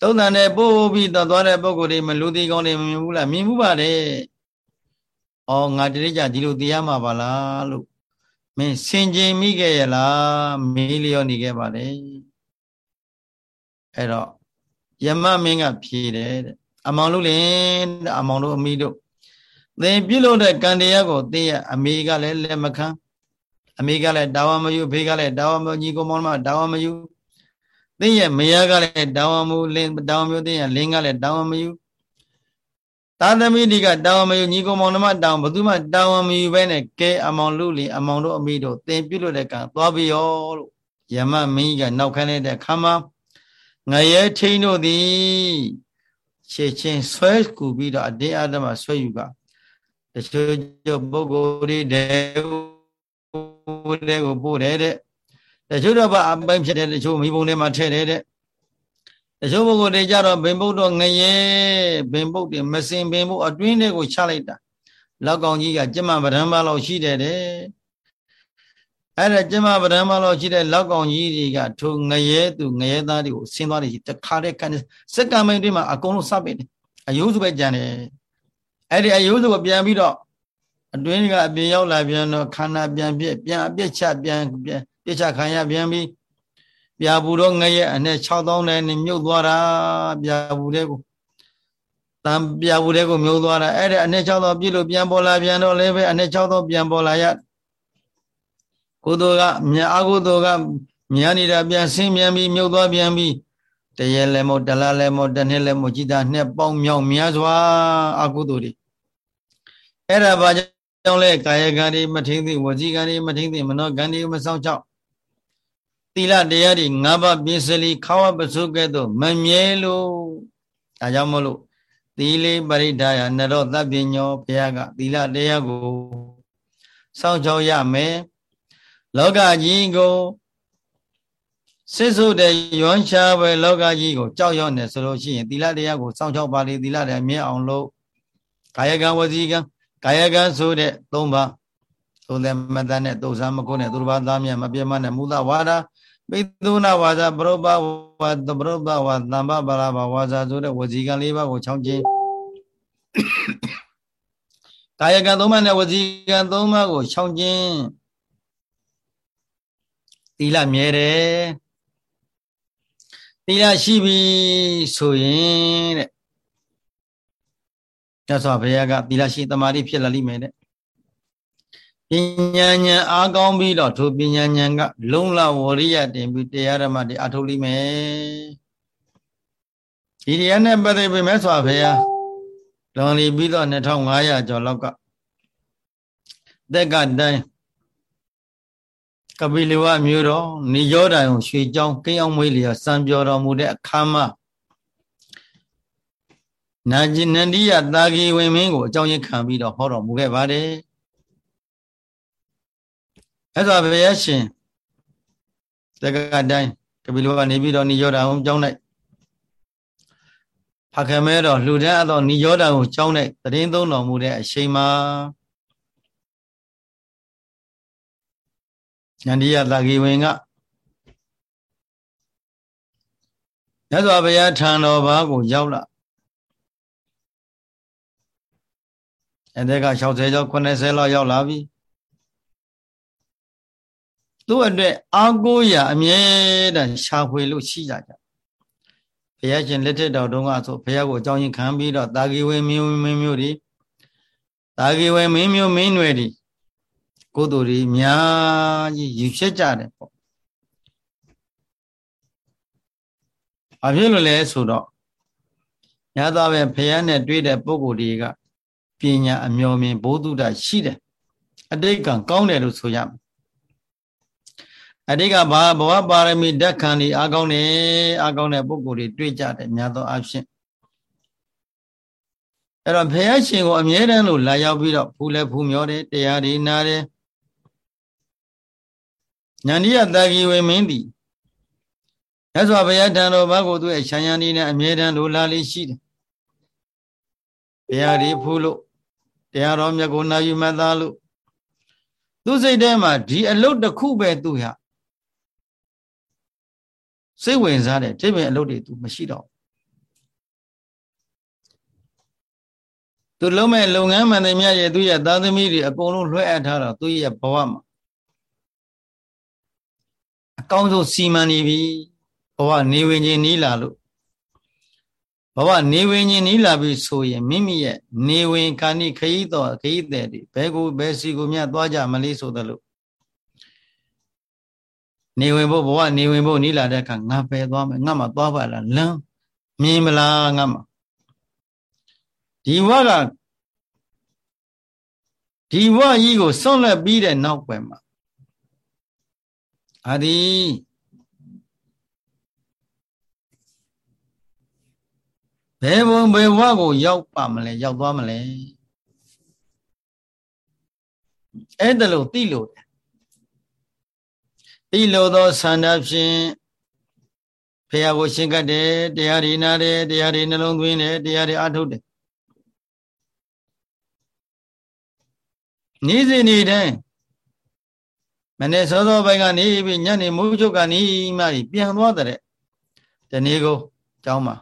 သုတ်တန်နဲ့ပို့ပြီးတော့သွားတဲ့ပုဂ္ဂိုလ်တွေမလူသေးကောင်းတွေမမြင်ဘူးလားမြင်ဘူးပါတယ်။အော်ငါတတိကြဒီလိုတရားမှာပါလားလို့မင်းစင်ကြင်မိခဲ့ရလားမေးလျော့နေခဲ့ပါတယ်။အဲ့တော့ ယမမင်းကဖြေတယ်တဲ့အမောင်လို့လင်အမောင်တို့အမိတို့သင်ပြုလို့တဲ့ကံတရားကိုသင်ရအမေကလည်းလက်မခံအမေကလည်းတာဝန်မယူဖေကလည်းတာဝန်မညီကိုမောင်မတာဝန်မယူသင်ရဲ့မယားကလည်းတာဝန်မယူလင်းတာဝန်မျိုးသင်ရဲ့လင်းကလည်းတာဝန်မယူသာသမီဒီကတာဝန်မယူညီကိုမောင်မတာဝန်ဘသူမှတာဝန်မယူပဲနဲ့ကဲအမောင်လူလီအမောင်တို့အမိတို့သင်ပြုလို့တဲ့ကံသွားပြီးရောလို့ယမမင်းကြီးကနောက်ခန်းလိုက်တဲ့ခါမှာ ငရဲထိန်တို့သည်ရှေချင်းဆွဲကူပြီးတော့အတင်းအဓမ္မဆွဲယူကတချို့ကျပုဂ္ဂိုလ်တွေတဲ့ကိုပို့တယ်တဲ့တချို့တော့ဗအပိုင်းဖြစ်တယ်တချို့မိဘုံထဲမှာထည့်တယ်တဲ့တချို့ပုဂ္ဂိုလ်တွေကြတော့ဘင်ပုတ်တော့ငရဲဘင်ပုတ်တွေမစင်ဘင်ပုတ်အတွင်းတွေကိုချလိုက်တာလောက်ကောင်ကြီးကကျမဗရမ်းပါလောက်ရှိတယ်တဲ့ အဲ့ဒါကျမဗရမ်းပါလောက်ရှိတဲ့လောက်ကောင်ကြီးတွေကထိုငရဲသူငရဲသားတွေကိုဆင်းသွားတယ်တခါတည်းကန်စက္ကန့်မိန်တွေမှာအကုန်လုံးစပစ်တယ်အယိုးစုပဲကြံတယ်အဲ့ဒီအယိုးစုကိုပြန်ပြီးတော့အတွင်းကအပြင်ရောက်လာပြန်တော့ခန္ဓာပြန်ပြက်ပြန်အပြက်ချပြန်ပြန်ပြက်ချခံရပြန်ပြီးပြာဘူးတော့ငရဲအနဲ့6000နဲ့မြုပ်သွားတာပြာဘူးတဲ့ကိုတံပြာဘူးတဲ့ကိုမြုပ်သွားတာအဲ့ဒါအနဲ့6000ပြည့်လို့ပြန်ပေါ်လာပြန်တော့လည်းပဲအနဲ့6000ပြန်ပေါ်လာရ ကုသိုလ်ကမြအကုသိုလ်ကမြာနေတာပြန်ဆင်းပြန်ပြီးမြုပ်သွားပြန်ပြီးတရေလည်းမို့တလားလည်းမို့တစ်နှစ်လည်းမို့ကြည်တာနှစ်ပေါင်းမြောက်များစွာအကုသိုလ်တွေအဲ့ဒါဘာကြောင့်လဲကာယကံတွေမထင်းသိဝစီကံတွေမထင်းသိမနောကံတွေမဆောင်ချောက်သီလတရားတွေငါးပါးပြည့်စလီခါဝပစုကဲ့သို့မမြဲလို့ဒါကြောင့်မလို့သီလေပရိဒါယနရောသဗ္ဗညောဘုရားကသီလတရားကိုစောင့်ချောက်ရမယ် လောကကြီးကိုစစ်ဆုတဲ့ရွမ်းရှားပဲလောကကြီးကိုကြောက်ရွံ့နေဆိုလို့ရှိရင်သီလတရားကိုစောင့်ချောက်ပါလေသီလတရားမြဲအောင်လို့ကာယကံဝစီကံကာယကံဆိုတဲ့၃ပါးသုံးတဲ့မတန်နဲ့တုံစားမကုန်းနဲ့သူတစ်ပါးသားမြတ်မပြတ်မနဲ့မူသဝါဒပိသုနာဝါစာပရောပဝါသပရောပဝါသံပပါရဘာဝါစာဆိုတဲ့ဝစီကံ၄ပါးကိုချောင်းချင်းကာယကံ၃ပါးနဲ့ဝစီကံ၃ပါးကိုချောင်းချင်း သီလမြဲတယ်သီလရှိပြီဆိုရင်တဲ့မြတ်စွာဘုရားကသီလရှိသမာဓိဖြစ်လာလိမ့်မယ်တဲ့ပညာဉာဏ်အားကောင်းပြီးတော့ထိုပညာဉာဏ်က လုံလဝရိယတင်ပြီးတရားဓမ္မတွေအထုတ်လိမ့်မယ်ဒီတရားနဲ့ပတ်သက်ပြီးမြတ်စွာဘုရားလွန်လီပြီးတော့2500ကျော်လောက်ကသက်ကတိုင်း ကပိလဝမျိုးတော်နိရောဓံရွှေကြောင်းကိန်းအောင်မွေးလျာစံပြောတော်မူတဲ့အခါမှာနာကျင်နန္ဒီယတာဂီဝင်မင်းကိုအကြောင်းရင်းခံပြီးတော့ဟောတော်မူခဲ့ပါတယ်အဲ့ဒါဘုရားရှင်တက္ကတိုင်းကပိလဝကနေပြီးတော့နိရောဓံကိုကြောင်းလိုက်ဖခင်မဲတော်လှူဒန်းအပ်သောနိရောဓံကိုကြောင်းလိုက်တရင်သုံးတော်မူတဲ့အချိန်မှာ ဉာဏ်တရားသာဂီဝင်ကမြတ်စွာဘုရားထံတော်ဘာကိုရောက်လာအဲ့ဒါက60ကျော်90လောက်ရောက်လာပြီသူ့အတွက်အာကိုရအမြဲတမ်းရှာဖွေလို့ရှိကြကြဘုရားရှင်လက်ထက်တော်တုန်းကဆိုဘုရားကိုအကြောင်းရင်းခံပြီးတော့တာဂီဝေမင်းမင်းမျိုးတွေတာဂီဝေမင်းမျိုးမင်းတွေ ကုသိုလ်တွေအများကြီးယူဖြစ်ကြတယ်ပေါ့ဘာဖြစ်လို့လဲဆိုတော့ညသားပဲဖះနဲ့တွေ့တဲ့ပုဂ္ဂိုလ်တွေကပညာအမျော်မြင်ဘုသူတ္တရှိတယ်အတိတ်ကကောင်းတယ်လို့ဆိုရမယ်အတိတ်ကဘာဘဝပါရမီဓာတ်ခံဒီအကောင်းတယ်အကောင်းတဲ့ပုဂ္ဂိုလ်တွေတွေ့ကြတယ်များသောအားဖြင့်အဲ့တော့ဖះရှင်ကိုအမြဲတမ်းလို့လာရောက်ပြီးတော့ဖူးလဲဖူးမျောတယ်တရားတွေနားတယ် ညာဏိယတာဂီဝေမင်းသည်ရသော်ဘုရားထံတော်ဘာကိုသူရဲ့ခြံရံဒီနဲ့အမြဲတမ်းလိုလားလေးရှိတယ်။တရားဒီဖူးလို့တရားတော်မြတ်ကိုနာယူမှတ်သားလို့သူစိတ်ထဲမှာဒီအလုတ်တစ်ခုပဲသူရစိတ်ဝင်စားတယ်တိပင်အလုတ်တွေသူမရှိတော့သူလုံးမဲ့လုပ်ငန်းမှန်တယ်မြတ်ရဲ့သူရဲ့သားသမီးတွေအကုန်လုံးလွှဲအပ်ထားတော့သူရဲ့ဘဝမှာ အကောင်းဆုံးစီမံနေပြီဘဝနေဝင်ခြင်းနီးလာလို့ဘဝနေဝင်ခြင်းနီးလာပြီဆိုရင်မိမိရဲ့နေဝင်ခန္ဒီခရီးတော်ခရီးတဲ့တွေဘဲကိုဘဲစီကိုမြတ်သွားကြမလေးဆိုသလိုနေဝင်ဖို့ဘဝနေဝင်ဖို့နီးလာတဲ့အခါငါပဲသွားမယ်ငါမှသွားပါလားလမ်းမြင်မလားငါမှဒီဘဝကဒီဘဝကြီးကိုစွန့်လက်ပြီးတဲ့နောက်ပဲမှာ အာဒီဘယ်ဘုံဘယ်ဘဝကိုရောက်ပါမလဲရောက်သွားမလဲအဲ့ဒါလို့သိလို့သိလို့သောဆန္ဒဖြင့်ဖះကိုရှင်းကတ်တယ်တရားတွေနာတယ်တရားတွေနှလုံးသွင်းတယ်တရားတွေအထုတ်တယ်နေ့စဉ်နေ့တိုင်း မနေ့စောစောပိုင်းကနေပြီးညနေမိုးချုပ်ကနေမှပြန်သွားတဲ့ဒီနေ့ကိုကျောင်းမှာ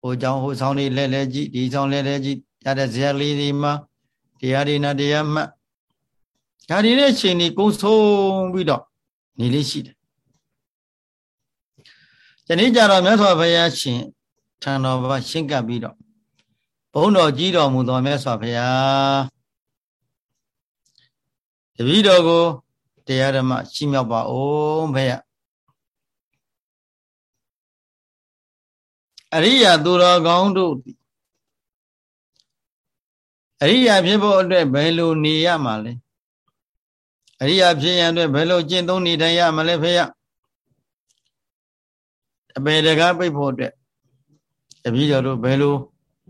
ဟိုကျောင်းဟိုဆောင်လေးလဲလဲကြည့်ဒီဆောင်လဲလဲကြည့်ရတဲ့ဇာလေးဒီမှာတရားတွေနာတရားမှတ်ဒါတွေနဲ့ရှင်ဒီကုံဆုံးပြီးတော့နေလေးရှိတယ်ဒီနေ့ကြတော့မြတ်စွာဘုရားရှင်ထံတော်ဘာရှင်းကပ်ပြီးတော့ဘုန်းတော်ကြီးတော်မူတော်မြတ်စွာဘုရား တပည့်တော်ကိုတရားဓမ္မရှိမြောက်ပါအောင်ဖေရအရိယာသူတော်ကောင်းတို့အရိယာဖြစ်ဖို့အတွက်ဘယ်လိုနေရမှာလဲအရိယာဖြစ်ရန်အတွက်ဘယ်လိုကျင့်သုံးနေထိုင်ရမလဲဖေရအပေတကားပိတ်ဖို့အတွက်တပည့်တော်တို့ဘယ်လို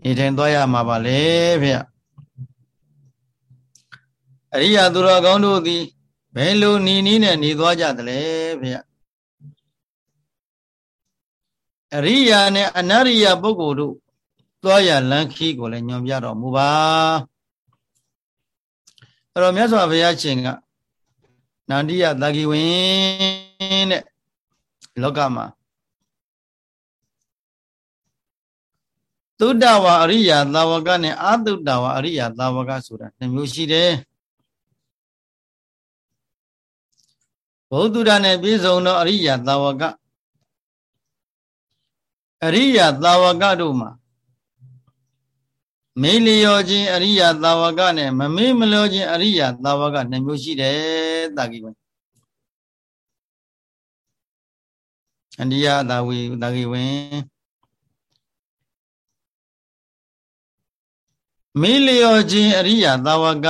နေထိုင်သွားရမှာပါလဲဖေရ အရိယာသူတော်ကောင်းတို့သည်ဘယ်လိုနေနည်းနဲ့နေသွားကြသလဲဖေအရိယာနဲ့အနရိယာပုဂ္ဂိုလ်တို့သွားရလမ်းခီးကိုလည်းညွန်ပြတော်မူပါအဲ့တော့မြတ်စွာဘုရားရှင်ကနန္ဒီယတာဂီဝင်တဲ့လောကမှာသုတ္တဝါအရိယာသာဝကနဲ့အသုတ္တဝါအရိယာသာဝကဆိုတာနှမျိုးရှိတယ် ဘုဒ္ဓရနဲ့ပြည့်စုံသောအရိယာသာဝကအရိယာသာဝကတို့မှာမေးလျောခြင်းအရိယာသာဝကနဲ့မမေးမလျောခြင်းအရိယာသာဝကနှစ်မျိုးရှိတယ်တာကိဝင်အန္တိယသာဝီတာကိဝင်မေးလျောခြင်းအရိယာသာဝက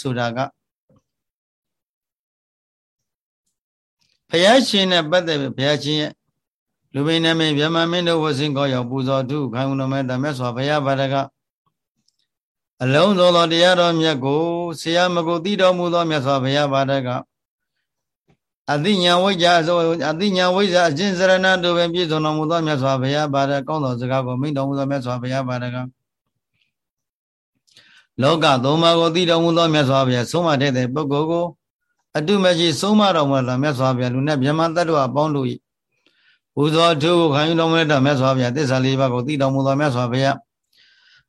ဆိုတာက ဘုရားရှင်နဲ့ပတ်သက်ပြီးဘုရားရှင်ရဲ့လူပိနမေဗျမမင်းတို့ဝဆင်းကောရောက်ပူဇော်ထုခိုင်ုံတော်မဲ့တမက်စွာဘုရားဘာတကအလုံးစုံသောတရားတော်မြတ်ကိုဆရာမကိုသိတော်မူသောမြတ်စွာဘုရားဘာတကအသိဉာဏ်ဝိဇ္ဇာအစိုးအသိဉာဏ်ဝိဇ္ဇာအကျင့်စရဏတို့ပင်ပြည့်စုံတော်မူသောမြတ်စွာဘုရားဘာတကောင်းသောစကားကိုမိန့်တော်မူသောမြတ်စွာဘုရားဘာတကလောကသုံးပါးကိုသိတော်မူသောမြတ်စွာဘုရားဆုံးမတဲ့ပုဂ္ဂိုလ်ကို အတုမရှိဆုံးမတော်မူလာမြတ်စွာဘုရားလူနဲ့မြမတတ္တဝအပေါင်းတို့၏ဘုဇောထုကိုခံယူတော်မူတဲ့မြတ်စွာဘုရားသစ္စာလေးပါးကိုသိတော်မူသောမြတ်စွာဘုရား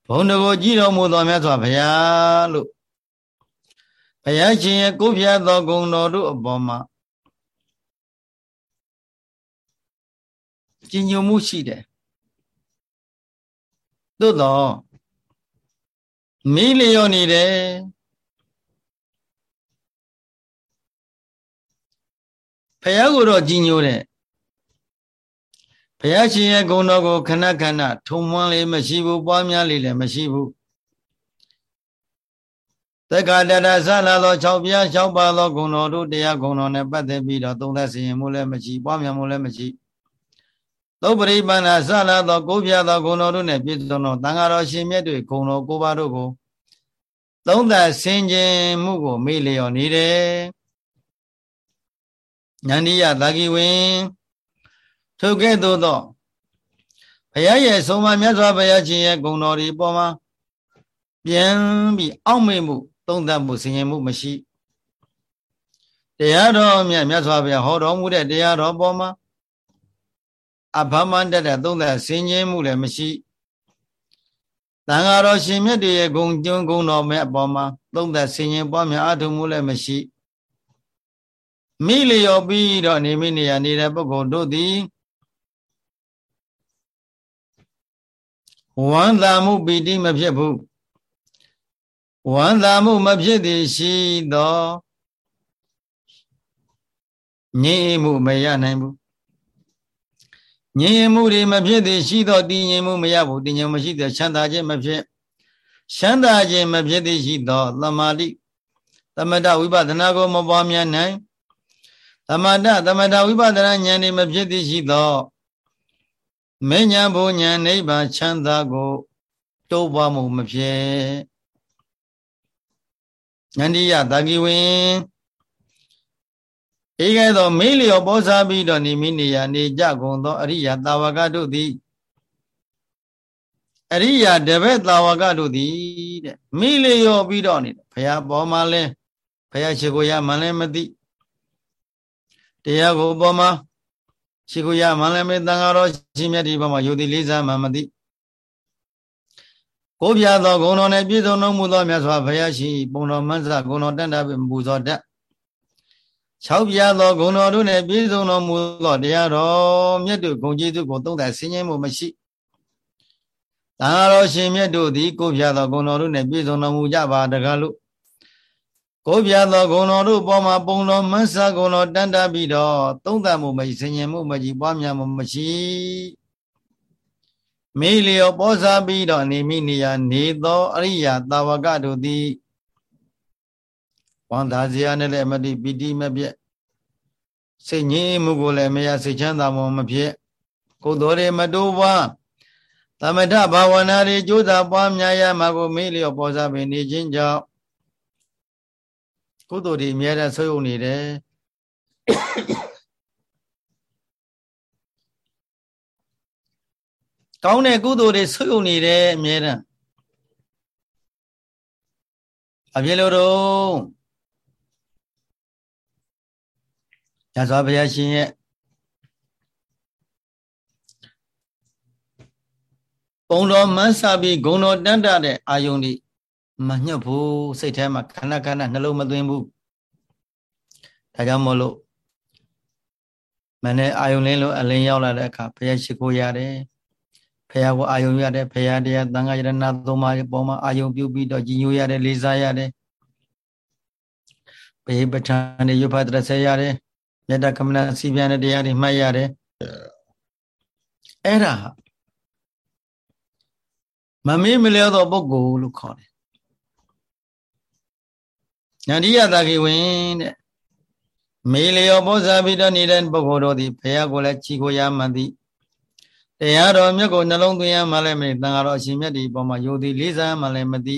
ဘုံတကိုကြည်တော်မူသောမြတ်စွာဘုရားလို့ဘုရားရှင်ရဲ့ကိုပြသောဂုဏ်တော်တို့အပေါ်မှာကြည်ညိုမှုရှိတယ်သို့တော့မိလျော်နေတယ် ဖះကိုတော့ကြီးညိုတယ်ဘုရားရှင်ရဲ့ဂုဏ်တော်ကိုခဏခဏထုံမွန်းလေးမရှိဘူးပွားများလေးလည်းမရှိဘူးတက္ကတရဆလာသော၆ပြား၆ပါးသောဂုဏ်တော်တို့တရားဂုဏ်တော်နဲ့ပတ်သက်ပြီးတော့သုံးသက်စီရင်မှုလည်းမရှိပွားများမှုလည်းမရှိသုပရိပန္နဆလာသောကိုးပြားသောဂုဏ်တော်တို့နဲ့ပြည့်စုံသောတန်ဃာတော်ရှင်မြတ်တွေဂုဏ်တော်ကိုးပါးတို့ကိုသုံးသက်ဆင်ခြင်မှုကိုမေ့လျော်နေတယ် နန္ဒီယသာကိဝေထိုကဲ့သို့သောဘုရားရဲ့ဆုံးမမြတ်စွာဘုရားရှင်ရဲ့ဂုဏ်တော်ဒီပေါ်မှာပြန်ပြီးအောက်မေ့မှု သုံးသပ်မှုဆင်ခြင်မှုမရှိတရားတော်မြတ်မြတ်စွာဘုရားဟောတော်မူတဲ့တရားတော်ပေါ်မှာအဘမန္တတဲ့သုံးသပ်ဆင်ခြင်မှုလည်းမရှိတန်ဃာတော်ရှင်မြတ်တွေရဲ့ဂုဏ်ကျွန်းဂုဏ်တော်မဲ့အပေါ်မှာသုံးသပ်ဆင်ခြင်ပွားများအထုံမှုလည်းမရှိ မိလျော်ပြီးတော့နေမိနေရနေတဲ့ပုဂ္ဂိုလ်တို့သည်ဝမ်းသာမှုပီတိမဖြစ်ဘူးဝမ်းသာမှုမဖြစ်သည်ရှိသောငြိမ်မှုမရနိုင်ဘူးငြိမ်မှုတွေမဖြစ်သေးရှိတော့တည်ငြိမ်မှုမရဘူးတည်ငြိမ်မရှိတဲ့ချမ်းသာခြင်းမဖြစ်ချမ်းသာခြင်းမဖြစ်သေးရှိတော့သမာဓိသမထဝိပဿနာကိုမပွားများနိုင် သမထသမထဝိပဿနာဉာဏ်တွေမဖြစ်သေးရှိတော့မဉ္ဇဉ်ဘုံဉာဏ်နိဗ္ဗာန်ချမ်းသာကို တိုးပွားမှုမဖြစ်ဉာဏ်တိယတာကိဝင်းဧကဲ့သောမေးလျော်ပေါ်စားပြီးတော့နေမိနေရနေကြကုန်သောအရိယာတာဝကတို့သည်အရိယာတပည့်တာဝကတို့သည်တဲ့မိလျော်ပြီးတော့နေဘုရားပေါ်မှာလဲဘုရားရှိခိုးရမှလည်းမသိ တရားကိုပေါ်မှာရှိခိုးရမှလည်းမသိတန်ဃာတော်ရှင်မြတ်ဒီပေါ်မှာယုတ်တိလေးစားမှမသိကိုပြသောဂုဏ်တော်နဲ့ပြည့်စုံတော်မူသောမြတ်စွာဘုရားရှိပုံတော်မန်းစဂုဏ်တော်တန်တာပူဇော်တတ်၆ပြားသောဂုဏ်တော်တို့နဲ့ပြည့်စုံတော်မူသောတရားတော်မြတ်တို့ဂုဏ်ကျေးဇူးကိုသုံးသပ်ဆင်းရဲမှုမရှိတန်ဃာတော်ရှင်မြတ်တို့သည်ကိုပြသောဂုဏ်တော်တို့နဲ့ပြည့်စုံတော်မူကြပါတကားလို့ ကိုပြသောဂုဏ်တော်တို့ပေါ်မှာပုံတော်မဆာဂုဏ်တော်တန်တာပြီးတော့သုံးသပ်မှုမရှိဆင်ញင်မှုမရှိပွားများမှုမရှိမေးလျော်ပေါ်စားပြီးတော့နေမိနေရနေသောအရိယာတာဝကတို့သည်ဝန္တာဇာနဲ့လည်းမတိပီတိမပြက်စိတ်ငြိမ်မှုကိုလည်းမရစိတ်ချမ်းသာမှုမဖြစ်ကိုယ်တော်တွေမတိုးပွားသမထဘာဝနာတွေကြိုးစားပွားများရမှာကိုမေးလျော်ပေါ်စားပင်နေခြင်းကြောင့် ကုသိုလ်တွေအများနဲ့ဆွေးုံနေတယ်ကောင်းတဲ့ကုသိုလ်တွေဆွေးုံနေတယ်အများနဲ့အပြည့်လို့တော့ရသော်ဘုရားရှင်ရဲ့ပုံတော်မန်းစားပြီးဂုံတော်တန်တတဲ့အာယုန်ဒီ မညှပ်ဘူးစိတ်ထဲမှာခဏခဏနှလုံးမသွင်းဘူးဒါကြောင့်မလို့မနေ့အာယုန်လင်းလို့အလင်းရောက်လာတဲ့အခါဘုရားရှိခိုးရတယ်ဘုရားကိုအာယုန်ရတယ်ဘုရားတရားသံဃာယရဏသုံးပါးပေါ်မှာအာယုန်ပြုပြီးတော့ကြီးညိုရတယ်လေးစားရတယ်ဘေးပဋ္ဌာန်တွေရွတ်ဖတ်တဲ့ဆက်ရတယ်မေတ္တာကမ္မနာစီပြန်တဲ့တရားတွေမှတ်ရတယ်အဲ့ဒါမမေးမလျောသောပုဂ္ဂိုလ်လို့ခေါ်တယ် ဉာဏ်ရိယတာကိဝင်တဲ့မေလျောဘောဇာပိတနေတဲ့ပုဂ္ဂိုလ်တို့သည်ဘုရားကိုလည်းချီကိုရမှန်သည်တရားတော်မြတ်ကိုနှလုံးသွင်းရမှလည်းမသိတန်ဃာတော်အရှင်မြတ်ဒီပေါ်မှာယုံသည်လေးစားမှလည်းမသိ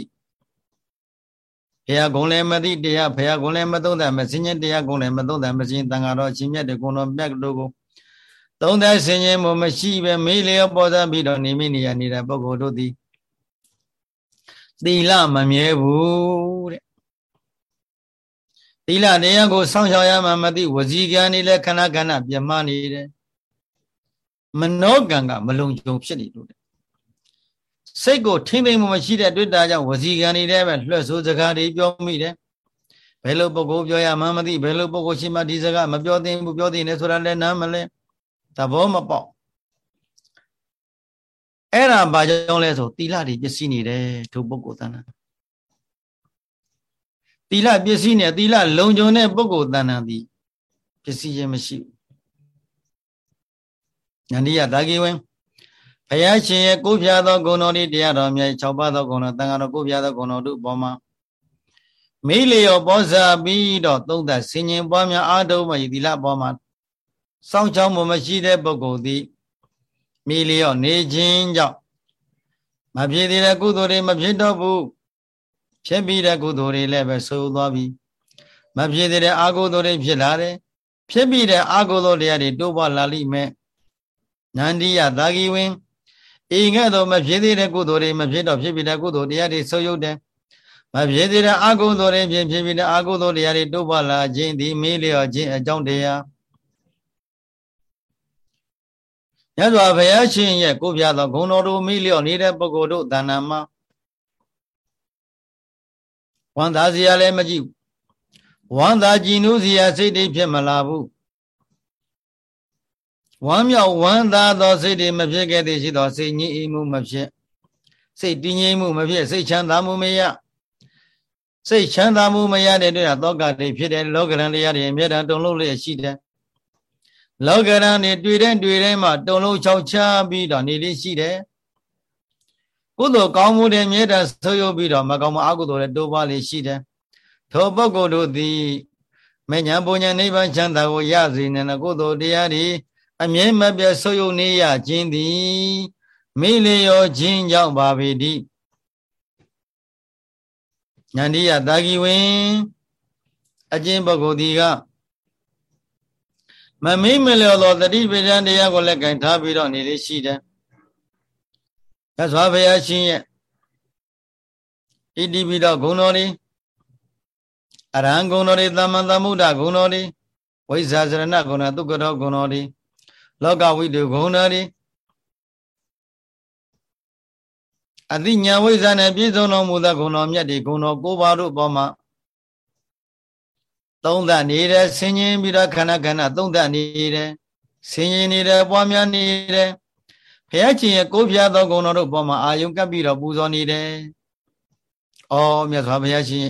ဘုရားဂုံလည်းမသိတရားဘုရားဂုံလည်းမသုံးတယ်မစင်ញတရားဂုံလည်းမသုံးတယ်မစင်တန်ဃာတော်အရှင်မြတ်ဒီဂုံတော်မြတ်တို့ကိုသုံးတဲ့စင်ញမှုမရှိပဲမေလျောပေါ်ဇာပိတော်နေမိနေရနေတဲ့ပုဂ္ဂိုလ်တို့သည်သီလမမြဲဘူးတဲ့ သီလတရားကိုစောင့်ရှောက်ရမှမသိဝစီကံနေလဲခဏခဏပြမနေတယ်မနောကံကမလုံခြုံဖြစ်နေလို့စိတ်ကိုထိမ့်သိမ့်မှုမရှိတဲ့တွေ့တာကြောင့်ဝစီကံနေတဲ့ပဲလွှတ်ဆိုးစကားတွေပြောမိတယ်ဘယ်လိုပုဂ္ဂိုလ်ပြောရမှမသိဘယ်လိုပုဂ္ဂိုလ်ရှိမှဒီစကားမပြောသင့်ဘူးပြောသင့်တယ်ဆိုတာလည်းနားမလဲသဘောမပေါက်အဲ့ဒါဘာကြောင့်လဲဆိုတီလတွေပျက်စီးနေတယ်ဒုပုဂ္ဂိုလ်သဏ္ဍာန် တီလပျက်စီးနေတီလလုံခြုံတဲ့ပုဂ္ဂိုလ်သဏ္ဍာန်ဒီပျက်စီးခြင်းမရှိဘူးဉာဏိယတာကိဝင်ဘုရားရှင်ရဲ့ကိုးပြသောဂုဏ်တော်တွေတရားတော်မြတ်6ပါးသောဂုဏ်တော်တန်ခါတော်ကိုးပြသောဂုဏ်တော်တို့ပေါ်မှာမိလျောပေါ်စားပြီးတော့သုံးသက်ဆင်ញင်ပွားများအာတုံးမယီသီလပေါ်မှာစောင့်ချောင်းမမရှိတဲ့ပုဂ္ဂိုလ်သည်မိလျောနေခြင်းကြောင့်မဖြစ်သေးတဲ့ကုသိုလ်တွေမဖြစ်တော့ဘူး ဖြစ်ပြီးတဲ့ကုသိုလ်တွေလည်းပဲဆိုးသွားပြီမဖြစ်သေးတဲ့အာကုသိုလ်တွေဖြစ်လာတယ်ဖြစ်ပြီးတဲ့အာကုသိုလ်တရားတွေတိုးပွားလာလိမ့်မယ်နန္ဒီယသာဂီဝင်ဤငဲ့သောမဖြစ်သေးတဲ့ကုသိုလ်တွေမဖြစ်တော့ဖြစ်ပြီးတဲ့ကုသိုလ်တရားတွေဆုပ်ယုတ်တယ်မဖြစ်သေးတဲ့အာကုသိုလ်တွေဖြစ်ဖြစ်ပြီးတဲ့အာကုသိုလ်တရားတွေတိုးပွားလာခြင်းဒီမေးလျော်ခြင်းအကြောင်းတရားရသော်ဘုရားရှင်ရဲ့ကိုပြသောဂုဏ်တော်တို့မိလျော့နေတဲ့ပုဂ္ဂိုလ်တို့တဏ္ဍာမှာ ဝန္တာစရာလည်းမကြည့်ဝန္တာကြည်နူးစရာစိတ်တွေဖြစ်မလာဘူးဝမ်းမြောက်ဝမ်းသာသောစိတ်တွေမဖြစ်ခဲ့သေးရှိသောစိတ်ငြိမ်မှုမဖြစ်စိတ်တည်ငြိမ်မှုမဖြစ်စိတ်ချမ်းသာမှုမရစိတ်ချမ်းသာမှုမရတဲ့အတွက်သောကတွေဖြစ်တယ်လောကရန်တရားတွေအမြဲတမ်းတုံ့လို့လျက်ရှိတယ်လောကရန်နေတွေ့တဲ့တွေ့တဲ့မှာတုံလုံးချောက်ချပြီးတော့နေလေးရှိတယ် ကုသိုလ်ကောင်းမှုတွေမြဲတမ်းဆုပ်ယုပ်ပြီးတော့မကောင်းမှုအကုသိုလ်တွေတိုးပွားလေးရှိတယ်ထိုပုဂ္ဂိုလ်တို့သည်မဉ္ဇဉ်ပုံညာနိဗ္ဗာန်ချမ်းသာကိုရစေနေတဲ့ကုသိုလ်တရားတွေအမြဲမပြတ်ဆုပ်ယုပ်နေရခြင်းသည်မိလျောခြင်းကြောင့်ပါပေသည်ဉာဏ်ဒီယတာဂီဝင် အကျင့်ပုဂ္ဂိုလ်ဒီကမမိမလျော်သောတတိပိဋံတရားကိုလည်းကင်ထားပြီးတော့နေလေးရှိတယ်။ သစ္စာဘုရားရှင်ရဲ့ဣတိပိတော့ဂုဏတော်တွေအရဟံဂုဏတော်တွေသမ္မာသမ္ဗုဒ္ဓဂုဏတော်တွေဝိဇ္ဇာစရဏဂုဏသုက္ကတောဂုဏတော်တွေလောကဝိတုဂုဏတော်တွေအတိညာဝိဇ္ဇာနဲ့ပြည့်စုံတော်မူသောဂုဏတော်မြတ်တွေဂုဏတော်၉ပါးတို့ပေါ်မှာသုံးသပ်နေတယ်ဆင်ញင်ပြီးတော့ခန္ဓာခန္ဓာသုံးသပ်နေတယ်ဆင်ញင်နေတယ်ပွားများနေတယ်ဘု ရားရှင်ရဲ့ကိုးပြသောဂုဏတော်တို့ပေါ်မှာအာယုံကပ်ပြီးတော့ပူဇော်နေတယ်။အော်မြတ်စွာဘုရားရှင်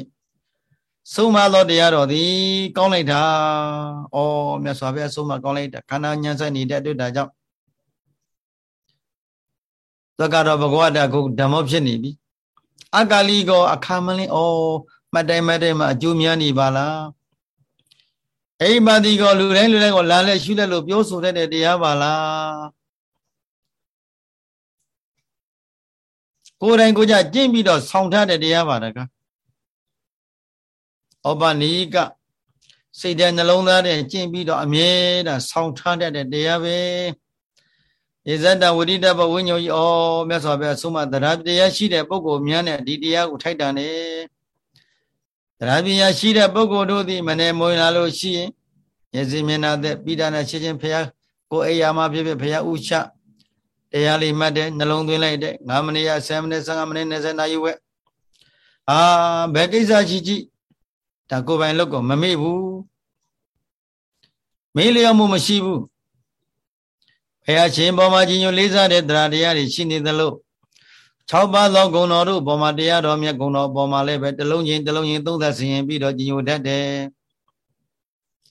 ဆုံးမသောတရားတော်သည် ကောင်းလိုက်တာ။အော်မြတ်စွာဘုရားဆုံးမကောင်းလိုက်တာခန္ဓာဉာဏ်ဆိုင်နေတဲ့တွေ့တာကြောင့်သက္ကတော့ဘဂဝတကုဓမ္မဖြစ်နေပြီ။အကာလီကောအခါမလင်းအော်မတိုင်မတိုင်မှာအကျိုးများနေပါလား။အိမ်ပါတိကောလူတိုင်းလူတိုင်းကိုလာလဲရှုလက်လို့ပြောဆိုတတ်တဲ့တရားပါလား ကိုယ်တိုင်ကိုကြကျင့်ပြီးတော့ဆောင်းထားတဲ့တရားပါတကားဩပနိကစိတ်တဲ့နှလုံးသားတဲ့ကျင့်ပြီးတော့အမြဲတမ်းဆောင်းထားတတ်တဲ့တရားပဲဣဇတဝိရိတဘဝိညုံကြီးဩမြတ်စွာဘုရားဆုံးမတရားတရားရှိတဲ့ပုဂ္ဂိုလ်များနဲ့ဒီတရားကိုထိုက်တန်တယ်တရားပညာရှိတဲ့ပုဂ္ဂိုလ်တို့သည်မနေမွေလာလို့ရှိရင်ရစီမျက်နာသက်ပိဒါနာရှိချင်းဖះကိုအိယာမှာဖြစ်ဖြစ်ဖះဥချ တရားလေးမှတ်တယ်နှလုံးသွင်းလိုက်တယ်9မိနစ်ရ10မိနစ်15မိနစ်20နာရီဝက်အာဘယ်ကိစ္စရှိကြည့်ဒါကိုယ်ပိုင်လုပ်ကိုမမေ့ဘူးမေးလျော်မှုမရှိဘူးဖះရှင်ပေါ်မှာကြီးညိုလေးစားတဲ့တရားတရားတွေရှိနေသလို့6ပါးသောဂုဏ်တော်တို့ပေါ်မှာတရားတော်မြတ်ဂုဏ်တော်ပေါ်မှာလည်းပဲတလုံးချင်းတလုံးချင်းသုံးသပ်ဆင်ရင်ပြီးတော့ကြီးညိုတတ်တယ်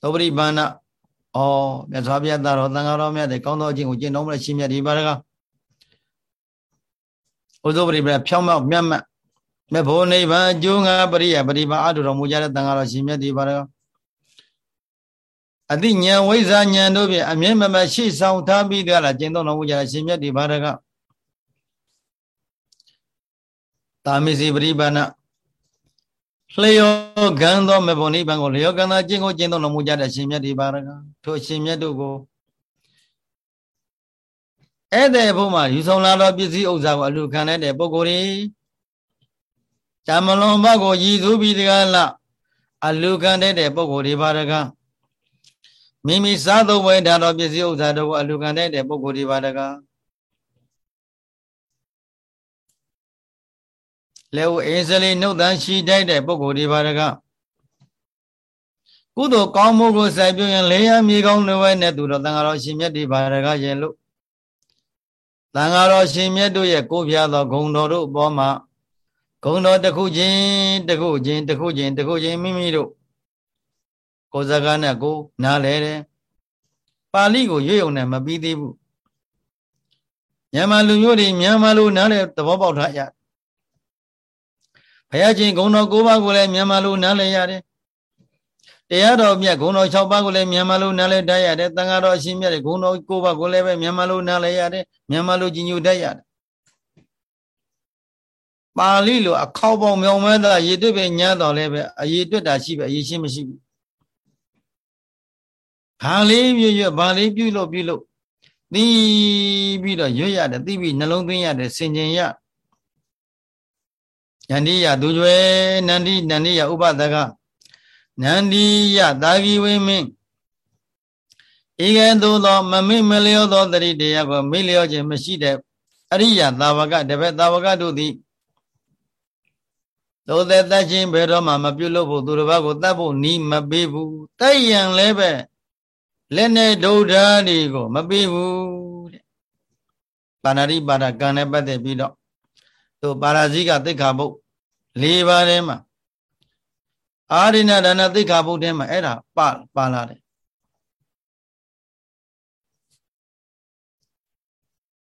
သောပရိပါဏဩမြတ်စွာဘုရားသားတော်သံဃာတော်မြတ်တဲ့ကောင်းသောအခြင်းကိုကျင့်တော်မလဲရှင်မြတ်ဒီပါရက ဥသောပရိပါဖြောင်းမောက်မြတ်မတ်မေဖို့နိဗ္ဗာန်အကျိုးငါပရိယပရိပါအတုတော်မူကြတဲ့သံဃာတော်ရှင်မြတ်ဒီပါရကအတိညာဝိဇ္ဇာညာတို့ဖြင့်အမြဲမမရှိဆောင်ထားပြီးကြလားကျင့်တော်မူကြတဲ့ရှင်မြတ်ဒီပါရကတာမစ္စည်းပရိပါဏလျောကံသောမေဖို့နိဗ္ဗာန်ကိုလျောကံသာကျင့်ကိုကျင့်တော်မူကြတဲ့ရှင်မြတ်ဒီပါရကထိုရှင်မြတ်တို့ကို ဧည့်သည်ဘုံမှာယူဆောင်လာသောပစ္စည်းဥစ္စာကိုအလူခံတဲ့ပုဂ္ဂိုလ်တွေဇမလွန်ဘကိုရည်သူပြီးတကားလအလူခံတဲ့ပုဂ္ဂိုလ်တွေပါရကမိမိစားသုံးဝဲထားသောပစ္စည်းဥစ္စာတို့ကိုအလူခံတဲ့ပုဂ္ဂိုလ်တွေပါရကလက်ဦးအေးစလေးနှုတ်တန်းရှိတိုက်တဲ့ပုဂ္ဂိုလ်ဒီပါရကကုသိုလ်ကောင်းမှုကိုစိုက်ပြုရင်လေးရမြေကောင်းတွေဝဲနဲ့သူတော်တန်ဃာတော်ရှင်မြတ်ဒီပါရကရဲ့လို့ တန်ဃာတော်ရှင်မြတ်တို့ရဲ့ကိုးပြသောဂုံတော်တို့အပေါ်မှာဂုံတော်တစ်ခုချင်းတစ်ခုချင်းတစ်ခုချင်းတစ်ခုချင်းမိမိတို့ကိုယ်စကားနဲ့ကိုနားလဲတယ်ပါဠိကိုရွတ်ယုံနဲ့မပြီးသေးဘူးမြန်မာလူမျိုးတွေမြန်မာလူနားလဲသဘောပေါက်ထားရဘုရားရှင်ဂုဏ်တော်၉ပါးကိုလည်းမြန်မာလိုနားလည်ရတယ် တရားတော်မြတ်ဂုဏ်တော်6ပါးကိုလည်းမြန်မာလိုနားလည်တတ်ရတယ်သံဃာတော်အရှင်မြတ်ဂုဏ်တော်9ပါးကိုလည်းပဲမြန်မာလိုနားလည်ရတယ်မြန်မာလိုကြီးညိုတတ်ရတယ်ပါဠိလိုအခောက်ပေါင်းမြောင်မဲသာရေတွက်ပဲညမ်းတော်လည်းပဲအရေတွက်တာရှိပဲအရေရှင်းမရှိဘူးဘာလေးပြရွတ်ဘာလေးပြုလို့ပြုလို့သိပြီးတော့ရွတ်ရတယ်သိပြီးနှလုံးသွင်းရတယ်စင်ကြင်ရယန္တိယသူကျွဲနန္တိနန္တိယဥပဒက နန္တိယသာဂီဝိမင်းဤကဲ့သို့သောမမိမလျောသောတတိတရားကိုမိလျောခြင်းမရှိတဲ့အရိယသာဝကတပည့်သာဝကတို့သည်သို့တဲ့တတ်ခြင်းဘယ်တော့မှမပြုလုပ်ဖို့သူတစ်ပါးကိုတတ်ဖို့နီးမပေးဘူးတိုက်ရန်လည်းပဲလက်နဲ့ဒုဒ္ဓာတွေကိုမပေးဘူးတဲ့ပါဏာတိပါဒကံနဲ့ပတ်သက်ပြီးတော့သူပါရာဇိကသိက္ခာပုတ်၄ပါးထဲမှာ အာရိဏဒါနသိက္ခာပုဒ်ထဲမှာအဲ့ဒါပါပါလာတယ်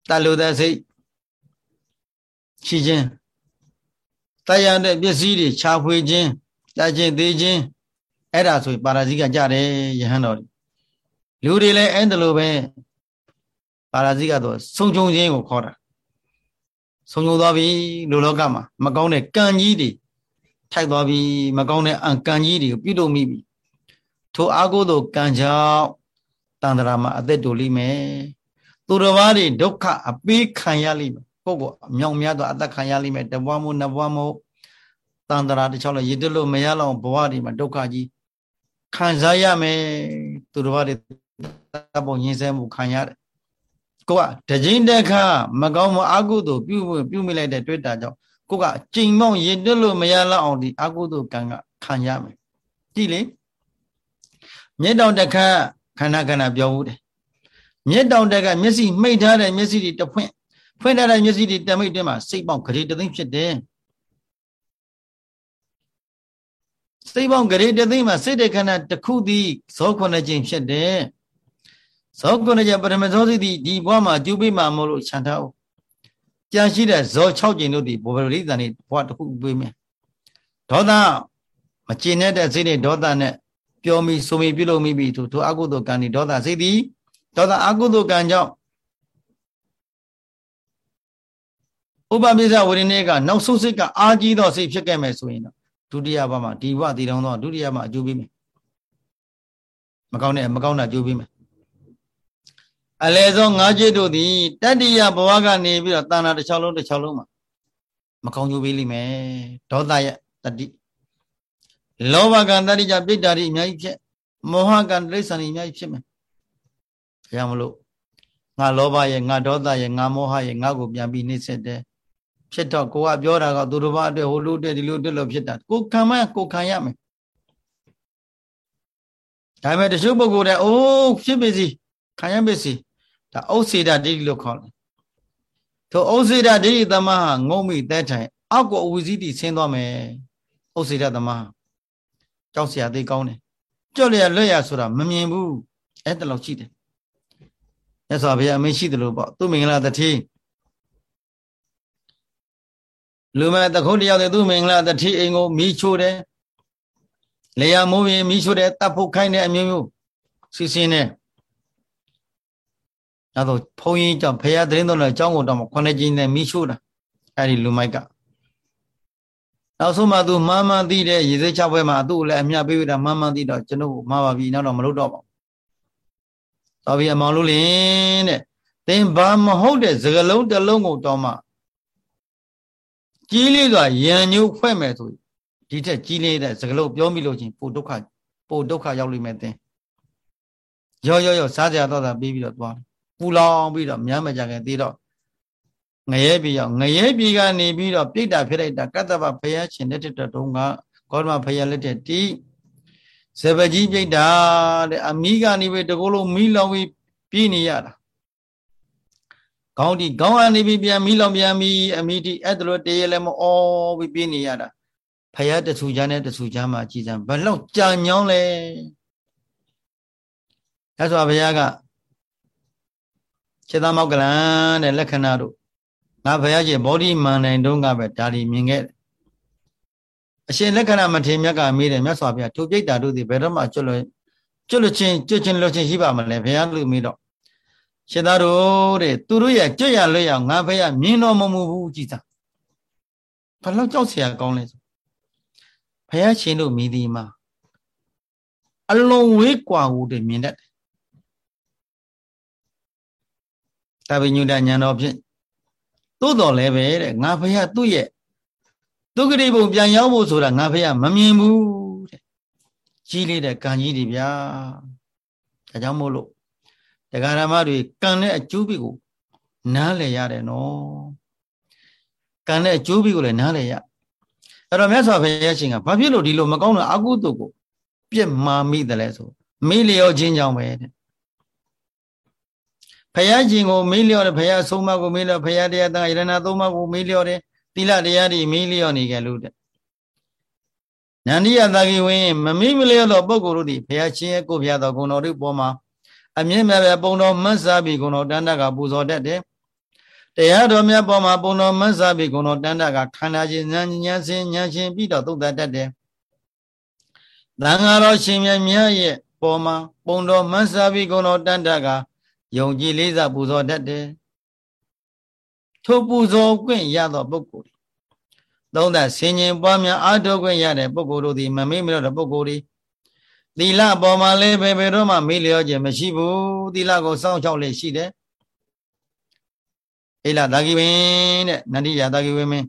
တလူတဲ့စိတ်ရှိခြင်းတရားတဲ့ပစ္စည်းတွေခြာဖွေခြင်းတခြင်းသေးခြင်းအဲ့ဒါဆိုရင်ပါရာဇိကကြတယ်ယဟန်တော်လူတွေလည်းအဲ့ဒါလိုပဲပါရာဇိကတော့ဆုံခြုံခြင်းကိုခေါ်တာဆုံခြုံသွားပြီလူလောကမှာမကောင်းတဲ့ကံကြီးတွေ ထိုက်သွားပြီမကောင်းတဲ့အကံကြီးတွေကိုပြုလုပ်မိပြီထိုအာဟုသောကံကြောင့်တန်တရာမှာအသက်တူလိမ့်မယ်သူတော်ဘာတွေဒုက္ခအပေးခံရလိမ့်မယ်ကိုယ့်ကိုအမြောင်များတော့အသက်ခံရလိမ့်မယ်တဘွားမို့နှစ်ဘွားမို့တန်တရာတစ်ချောင်းလည်းရည်တလို့မရလောက်ဘဝတွေမှာဒုက္ခကြီးခံစားရမယ်သူတော်ဘာတွေတပ်ပုံရင်းစဲမှုခံရတယ်ကိုကတကြိမ်တက်ခါမကောင်းမအာဟုသို့ပြုပြုမိလိုက်တဲ့တွေ့တာကြောင့် ကိုကကြိမ်မောင်းရည်တလို့မရလောက်အောင်ဒီအာဟုသို့ကံကခံရမယ်ကြည့်လေမြစ်တောင်တစ်ခါခန္ဓာခန္ဓာပြောဘူးတယ်မြစ်တောင်တက်ကမျက်စိမှိတ်ထားတဲ့မျက်စိတွေတဖွင့်ဖွင့်ထားတဲ့မျက်စိတွေတမိတ်တွင်းမှာစိတ်ပေါင်းဂရေတသိန်းဖြစ်တယ်စိတ်ပေါင်းဂရေတသိန်းမှာစိတ်တဲ့ခန္ဓာတစ်ခုသည်ဇောခုနှစ်ခြင်းဖြစ်တယ်ဇောခုနှစ်ခြင်းပထမဇောစီသည်ဒီဘဝမှာကျူပိမှာမလို့ခြံထားအောင် ကြံရှိတဲ့ဇော6ခြင်းတို့သည်ဘောပရိသန်နေဘဝတစ်ခုပေးမယ်ဒေါသမကျင်တဲ့စိတ်နဲ့ဒေါသနဲ့ပြောမိဆိုမိပြုလုပ်မိပြီသူသူအကုသိုလ်ကံဒီဒေါသစိတ်သည်ဒေါသအကုသိုလ်ကံကြောင့်ဥပပိစ္ဆဝိရဏေကနောက်ဆုံးစိတ်ကအာကြီးသောစိတ်ဖြစ်ခဲ့မယ်ဆိုရင်တော့ဒုတိယဘမှာဒီဘတည်တော်သောဒုတိယဘအကျိုးပေးမယ်မကောင်းတဲ့မကောင်းတာကျိုးပေးမယ် အလဲဆုံးငါးจิตတို့သည်တတ္တိယဘဝကနေပြီးတော့တဏ္ဍာတစ်ချောင်းလုံးတစ်ချောင်းလုံးမှာမကောင်းကျိုးပေးလိမ့်မယ်ဒေါသရဲ့တတ္တိလောဘကံတတ္တိကြပြိတ္တာတွေအများကြီးဖြစ်မောဟကံတိရစ္ဆာန်တွေအများကြီးဖြစ်မယ်။ဒါမလို့ငါလောဘရဲ့ငါဒေါသရဲ့ငါမောဟရဲ့ငါကိုပြန်ပြီးနှိမ့်ဆက်တယ်။ဖြစ်တော့ကိုကပြောတာကသူတစ်ပါးအတွက်ဟိုလိုအတွက်ဒီလိုအတွက်လို့ဖြစ်တာကိုခံမကိုခံရမယ်။ဒါပေမဲ့တချို့ပုဂ္ဂိုလ်တွေအိုးဖြစ်ပါစီခံရပါစီ ဒါဥစေတဒိဋ္ဌိလို့ခေါ်တယ်ထိုဥစေတဒိဋ္ဌိတမဟာငုံမိတဲ့ထိုင်အောက်ကိုအဝိဇ္ဇိဆင်းသွားမယ်ဥစေတသမဟာကြောက်စရာသိကောင်းတယ်ကြောက်လျက်လွတ်ရဆိုတာမမြင်ဘူးအဲ့တလောက်ရှိတယ်မြတ်စွာဘုရားအမင်းရှိတယ်လို့ပေါ့သူမင်္ဂလာတတိလူမဲ့တခုတ်တယောက်တည်းသူမင်္ဂလာတတိအိမ်ကိုမိချိုးတယ်လေယာမိုးရင်မိချိုးတယ်တပ်ဖို့ခိုင်းတဲ့အမျိုးမျိုးစီစင်းတယ် နောက်တော့ဘုန်းကြီးကြောင့်ဖရာသတင်းတော်လည်းအကြောင်းကိုတော့ခုနှစ်ကြိမ်နဲ့မီးချိုးတာအဲ့ဒီလူမိုက်ကနောက်ဆုံးမှသူမှန်မှန်သိတဲ့ရေစဲချပွဲမှာသူ့ကိုလည်းအမြပေးပြီးတာမှန်မှန်သိတော့ကျွန်တော်မှားပါပြီနောက်တော့မလုပ်တော့ပါတော်ပြီအမောင်လို့လင်းတဲ့သင်ဘာမဟုတ်တဲ့စကလုံးတစ်လုံးကိုတော့မှကြီးလေးစွာရံညို့ဖွဲ့မယ်ဆိုဒီထက်ကြီးလေးတဲ့စကလုံးပြောမိလို့ချင်းပိုဒုက္ခပိုဒုက္ခရောက်လိမ့်မယ်သင်ရောရောရောစားကြတော့တာပြီးပြီးတော့သွား ပူလောင်ပြီးတော့မြမ်းမကြခင်သေးတော့ငရဲပြည်ရောက်ငရဲပြည်ကနေပြီးတော့ပြိတ္တာဖြစ်လိုက်တာကတ္တဗဘုရားရှင်လက်ထက်တုန်းကကောဓမဘုရားလက်ထက်တီးဇပကြီးပြိတ္တာတဲ့အမိကနေပဲတကောလုံးမီးလောင်ပြီးပြေးနေရတာခေါင်းဒီခေါင်းကနေပြီးပြန်မီးလောင်ပြန်ပြီးအမိတိအဲ့ဒါလိုတရေလည်းမအော်ပြီးပြေးနေရတာဖယားတဆူချမ်းနဲ့တဆူချမ်းမှာကြည်စံဘလောက်ကြာညောင်းလဲရသော်ဘုရားက ခြေသားမောက်ကလန်တဲ့လက္ခဏာတို့ငါဘုရားရှင်ဗောဓိမန္တန်တုန်းကပဲဒါဒီမြင်ခဲ့တယ်အရှင်လက္ခဏာမထေမြတ်ကမေးတယ်မြတ်စွာဘုရားထိုပြိတ္တာတို့သည်ဘယ်တော့မှကျွတ်လို့ကျွတ်လို့ချင်းကျွတ်ချင်းလို့ချင်းရှိပါမလဲဘုရားလူမေးတော့ရှင်သားတို့တဲ့သူတို့ရဲ့ကြွရလွတ်ရငါဘုရားမြင်တော်မမူဘူးကြည်သာဘာလို့ကြောက်เสียကောင်းလဲဆိုဘုရားရှင်တို့မိသည်မှာအလုံးဝေးกว่าဟုတဲ့မြင်တတ်တယ် တပိညုတညာတော်ဖြင့်သို့တော်လည်းပဲတဲ့ငါဘုရားသူ့ရဲ့ဒုက္ခရိဘုံပြန်ရောက်ဖို့ဆိုတာငါဖေရမမြင်ဘူးတဲ့ကြီးလေးတဲ့ကံကြီးတွေဗျာဒါကြောင့်မို့လို့တရားဓမ္မတွေကံနဲ့အကျိုးပိကို နားလည်ရတယ်နော်ကံနဲ့အကျိုးပိကိုလည်းနားလည်ရအဲ့တော့မြတ်စွာဘုရားရှင်ကဘာဖြစ်လို့ဒီလိုမကောင်းတဲ့အကုသိုလ်ကိုပြစ်မှာမိတယ်လဲဆိုမေးလျော်ခြင်းကြောင့်ပဲတဲ့ ဘုရားရှင်ကိုမေးလျော်တယ်ဘုရားဆုံးမကိုမေးလျော်ဘုရားတရားသားယရဏသုံးပါးကိုမေးလျော်တယ်သီလတရားတွေမီးလျော့နေကြလို့တဲ့နန္ဒီယသာကိဝင်းမမိမလျော့သောပုဂ္ဂိုလ်တို့သည်ဘုရားရှင်ရဲ့ကိုဖျားသောဂုဏတော်တို့ပေါ်မှာအမြင့်မြတ်ပဲပုံတော်မတ်စားပြီးဂုဏတော်တန်တကပူဇော်တတ်တယ်တရားတော်မြတ်ပေါ်မှာပုံတော်မဆပြီးဂုဏတော်တန်တကခန္ဓာချင်းဉာဏ်ဉာဏ်စဉ်ဉာဏ်ရှင်ပြီးတော့သုတ်တတ်တယ်သံဃာတော်ရှင်မြတ်မြတ်ရဲ့ပေါ်မှာပုံတော်မဆပြီးဂုဏတော်တန်တက ယုံကြည်လေးစားပူဇော်တတ်တယ်ထိုပူဇော်ခွင့်ရသောပုဂ္ဂိုလ်သုံးသဆင်ញင်ပွားများအားထုတ်ခွင့်ရတဲ့ပုဂ္ဂိုလ်တို့သည်မမေ့မလို့တဲ့ပုဂ္ဂိုလ်တွေသီလပေါ်မှာလည်းဘယ်ဘယ်တော့မှမေ့လျော့ခြင်းမရှိဘူးသီလကိုစောင့်ရှောက်လေရှိတယ်အိလာတာဂိဝင်းတဲ့နန္ဒီယာတာဂိဝင်းမင်း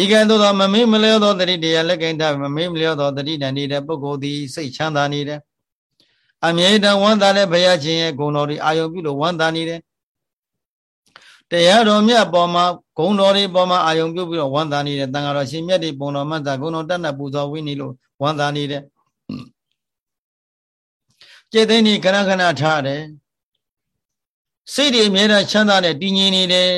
ဤကဲ့သို့သောမမေ့မလျော့သောတတိတရားလက်ကင်ထားမမေ့မလျော့သောတတိတန်နေတဲ့ပုဂ္ဂိုလ်သည်စိတ်ချမ်းသာနေတယ် အမြဲတမ်းဝမ်းသာတဲ့ဘုရားရှင်ရဲ့ဂုဏ်တော်တွေအာယုံပြုလို့ဝမ်းသာနေတယ်တရားတော်မြတ်ပေါ်မှာဂုဏ်တော်တွေပေါ်မှာအာယုံပြုပြီးတော့ဝမ်းသာနေတယ်တန်ဃာတော်ရှင်မြတ်တွေပုံတော်မှတ်တာဂုဏ်တော်တတ်တဲ့ပူဇော်ဝိနေလို့ဝမ်းသာနေတယ်ကျေသိနေခဏခဏထားတယ်စိတ်တွေအမြဲတမ်းချမ်းသာနဲ့တည်ငြိမ်နေတယ်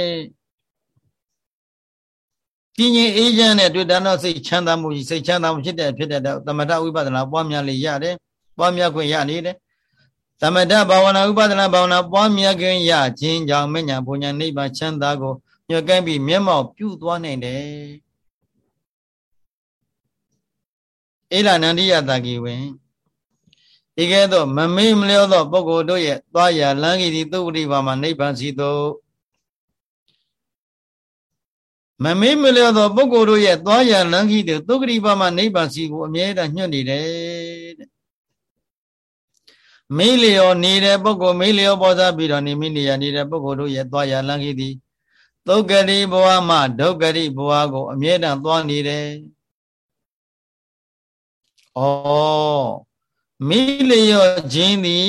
တည်ငြိမ်အေးချမ်းတဲ့တွေ့တာတော့စိတ်ချမ်းသာမှုစိတ်ချမ်းသာမှုဖြစ်တဲ့ဖြစ်တဲ့သမထဝိပဿနာပွားများလေရတယ် ပွားများခွင့်ရနေတယ်သမထဘာဝနာဥပဒနာဘာဝနာပွားများခြင်းရခြင်းကြောင့်မညာဘုံညာနိဗ္ဗာန်ချမ်းသာကိုညွှန်ကဲပြီးမျက်မှောက်ပြုသွားနိုင်တယ်အေလာနန္ဒီယတာကိဝင်ဤကဲ့သို့မမေ့မလျောသောပုဂ္ဂိုလ်တို့ရဲ့သွားရလမ်းကြီးသည်သုပတိပါမှာနိဗ္ဗာန်စီသို့မမေ့မလျောသောပုဂ္ဂိုလ်တို့ရဲ့သွားရလမ်းကြီးသည်သုပတိပါမှာနိဗ္ဗာန်စီကိုအမြဲတမ်းညွှန်နေတယ်တဲ့ မေးလျော်နေတဲ့ပုဂ္ဂိုလ်မေးလျော်ပေါ်စားပြီးတော့နေမိနေရနေတဲ့ပုဂ္ဂိုလ်တို့ရဲ့သွားရလမ်းကြီးသည်သုက္ကတိဘဝမှဒုက္ကတိဘဝကို အမြဲတမ်းသွားနေတယ်။ဩမိလျော့ခြင်းသည်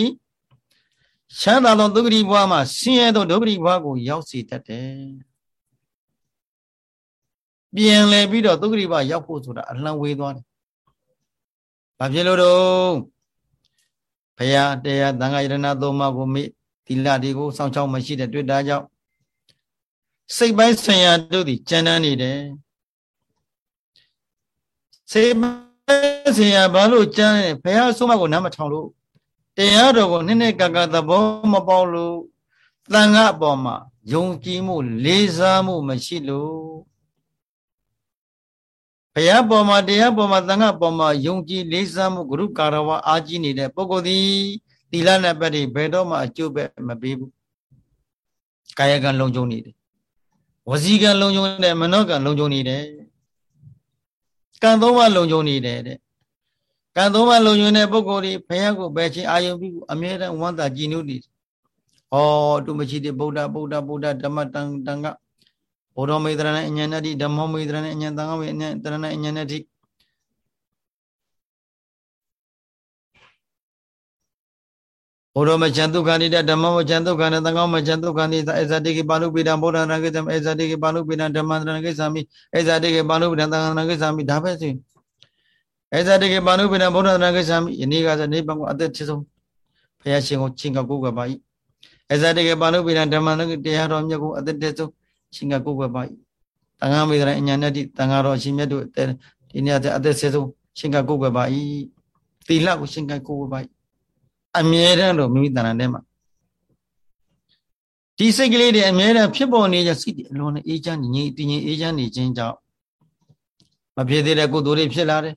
ချမ်းသာသောဒုက္ခတိဘဝမှာဆင်းရဲသောဒုက္ခတိဘဝကိုရောက်စေတတ်တယ်။ပြန်လဲပြီးတော့ဒုက္ခတိဘဝရောက်ဖို့ဆိုတာအလှမ်းဝေးသွားတယ်။ဘာဖြစ်လို့တော့ ဘုရားတရားသံဃာယရဏသုံးပါးကိုမိသီလတွေကိုစောင့်ချောက်မရှိတဲ့တွေ့တာကြောင့်စိတ်ပိုင်းဆင်ရတို့သည်ကြမ်းတမ်းနေတယ်။စိတ်ဆရာဘာလို့ကြမ်းလဲဘုရားဆုံးမကိုနားမထောင်လို့တရားတော်ကိုနည်းနည်းကကသဘောမပေါက်လို့တန်ခါအပေါ်မှာယုံကြည်မှု လေးစားမှုမရှိလို့ ဘုရားပေါ်မှာတရားပေါ်မှာတန်ခါပေါ်မှာယုံကြည်လေးစားမှုဂရုကာရဝအာကြီးနေတဲ့ပုဂ္ဂိုလ်သည်သီလနဲ့ပတ်ပြီးဘယ်တော့မှအကျိုးပဲမပေးဘူးကာယကံလုံခြုံနေတယ်ဝစီကံလုံခြုံနေတယ်မနောကံလုံခြုံနေတယ်ကံသုံးပါးလုံခြုံနေတယ်တဲ့ကံသုံးပါးလုံခြုံတဲ့ပုဂ္ဂိုလ်တွေဘုရားကိုပဲချင်းအာယုံပြီးအမြဲတမ်းဝမ်းသာကြည်နုနေတယ်။ဩတုမချီတိဗုဒ္ဓဗုဒ္ဓဗုဒ္ဓဓမ္မတန်တန်က ဘုရောမေတရဏအညာဏတိဓမ္မောမေတရဏအညာတန်ကမေအညာတရဏအညာဏတိဘုရောမချံဒုက္ခနိတဓမ္မမချံဒုက္ခနသံဃောမချံဒုက္ခနိသအဇတိကေပါဠုပိတံဗုဒ္ဓနာကိသံအဇတိကေပါဠုပိတံဓမ္မန္တရဏကိသံမိအဇတိကေပါဠုပိတံသံဃာနာကိသံမိဒါပဲစီအဇတိကေပါဠုပိတံဗုဒ္ဓနာကိသံမိယနေ့ကဆိုနေဘံကိုအသက်ချစ်ဆုံးဘုရားရှင်ကိုချင်းကကိုးကွယ်ပါ၏အဇတိကေပါဠုပိတံဓမ္မန္တတရားတော်မြတ်ကိုအသက်တည်းဆုံး ချင်းကကိုးကွယ်ပါ၏တန်ဃာမေတရအညာနဲ့တိတန်ဃာတော်ရှင်မြတ်တို့ဒီနေ့အသက်ဆဲဆုံးချင်းကကိုးကွယ်ပါ၏သီလကိုရှင်ကကိုးကွယ်ပါ၏အမြဲတမ်းတော့မိမိတဏ္ဍာထဲမှာဒီစိတ်ကလေးတွေအမြဲတမ်းဖြစ်ပေါ်နေကြစိတ်တွေအလွန်နဲ့အေးချမ်းငြိမ်တည်ငြိမ်အေးချမ်းနေခြင်းကြောင့်မဖြစ်သေးတဲ့ကုသိုလ်တွေဖြစ်လာတယ်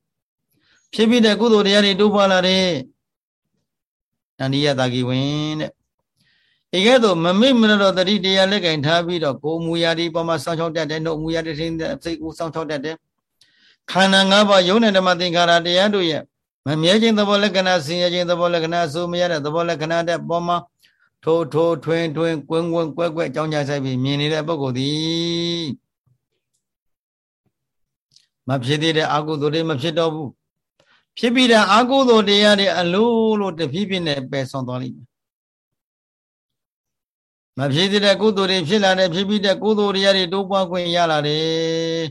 ဖြစ်ပြီးတဲ့ကုသိုလ်တရားတွေတိုးပွားလာတယ်တဏှိယတာကိဝင်တဲ့ ဧကဲ့သို့မမိမရတော့တတိတရားလက်ကင်ထားပြီးတော့ကိုယ်မူရာဒီပေါ်မှာစောင့်ချောက်တတ်တယ်နှုတ်မူရာဒီစိတ်ကိုစောင့်ချောက်တတ်တယ်ခန္ဓာ၅ပါးယုံနဲ့ဓမ္မသင်္ခါရတရားတို့ရဲ့မမြဲခြင်းသဘောလက္ခဏာဆင်းရဲခြင်းသဘောလက္ခဏာအဆိုမရတဲ့သဘောလက္ခဏာတဲ့ပေါ်မှာထိုးထိုးထွင်းထွင်းကွင်းကွင်းကွက်ကွက်ကြောင်းကြဆိုင်ပြီးမြင်နေတဲ့ပုဂ္ဂိုလ်သည်မဖြစ်သေးတဲ့အကုသိုလ်တွေမဖြစ်တော့ဘူးဖြစ်ပြီးတဲ့အကုသိုလ်တရားတွေအလိုလိုတဖြည်းဖြည်းနဲ့ပယ်ဆောင်သွားလိမ့်မယ် မဖြစ်သေးတဲ့ကုသိုလ်တွေဖြစ်လာတဲ့ဖြစ်ပြီးတဲ့ကုသိုလ်တရားတွေတိုးပွားခွင့်ရလာတယ်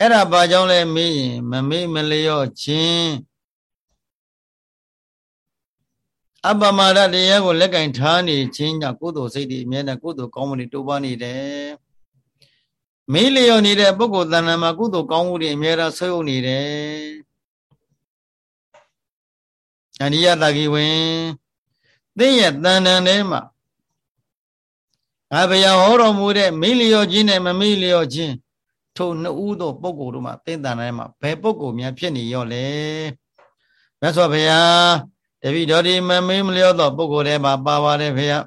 အဲ့ဒါဘာကြောင့်လဲမေးရင်မမေ့မလျော့ခြင်းအပမာဒတရားကိုလက်ကင်ထားနေခြင်းကြောင့်ကုသိုလ်စိတ်တွေအမြဲတမ်းကုသိုလ်ကောင်းမှုတွေတိုးပွားနေတယ်။မေးလျော်နေတဲ့ပုဂ္ဂိုလ်တဏ္ဍာမှာကုသိုလ်ကောင်းမှုတွေအမြဲတမ်းဆွေးုံနေတယ်။အနိယတကိဝင်သိရဲ့တဏ္ဍာထဲမှာ ငါဘုရားဟောတော်မူတဲ့မိလျော့ခြင်းနဲ့မမိလျော့ခြင်းထိုနှစ်ဦးသောပုဂ္ဂိုလ်တို့မှာသင်္တန်တိုင်းမှာဘယ်ပုဂ္ဂိုလ်များဖြစ်နေရော့လဲမြတ်စွာဘုရားတပိတော်ဒီမမေးမလျော့သောပုဂ္ဂိုလ်တွေမှာပါပါတယ်ဘုရား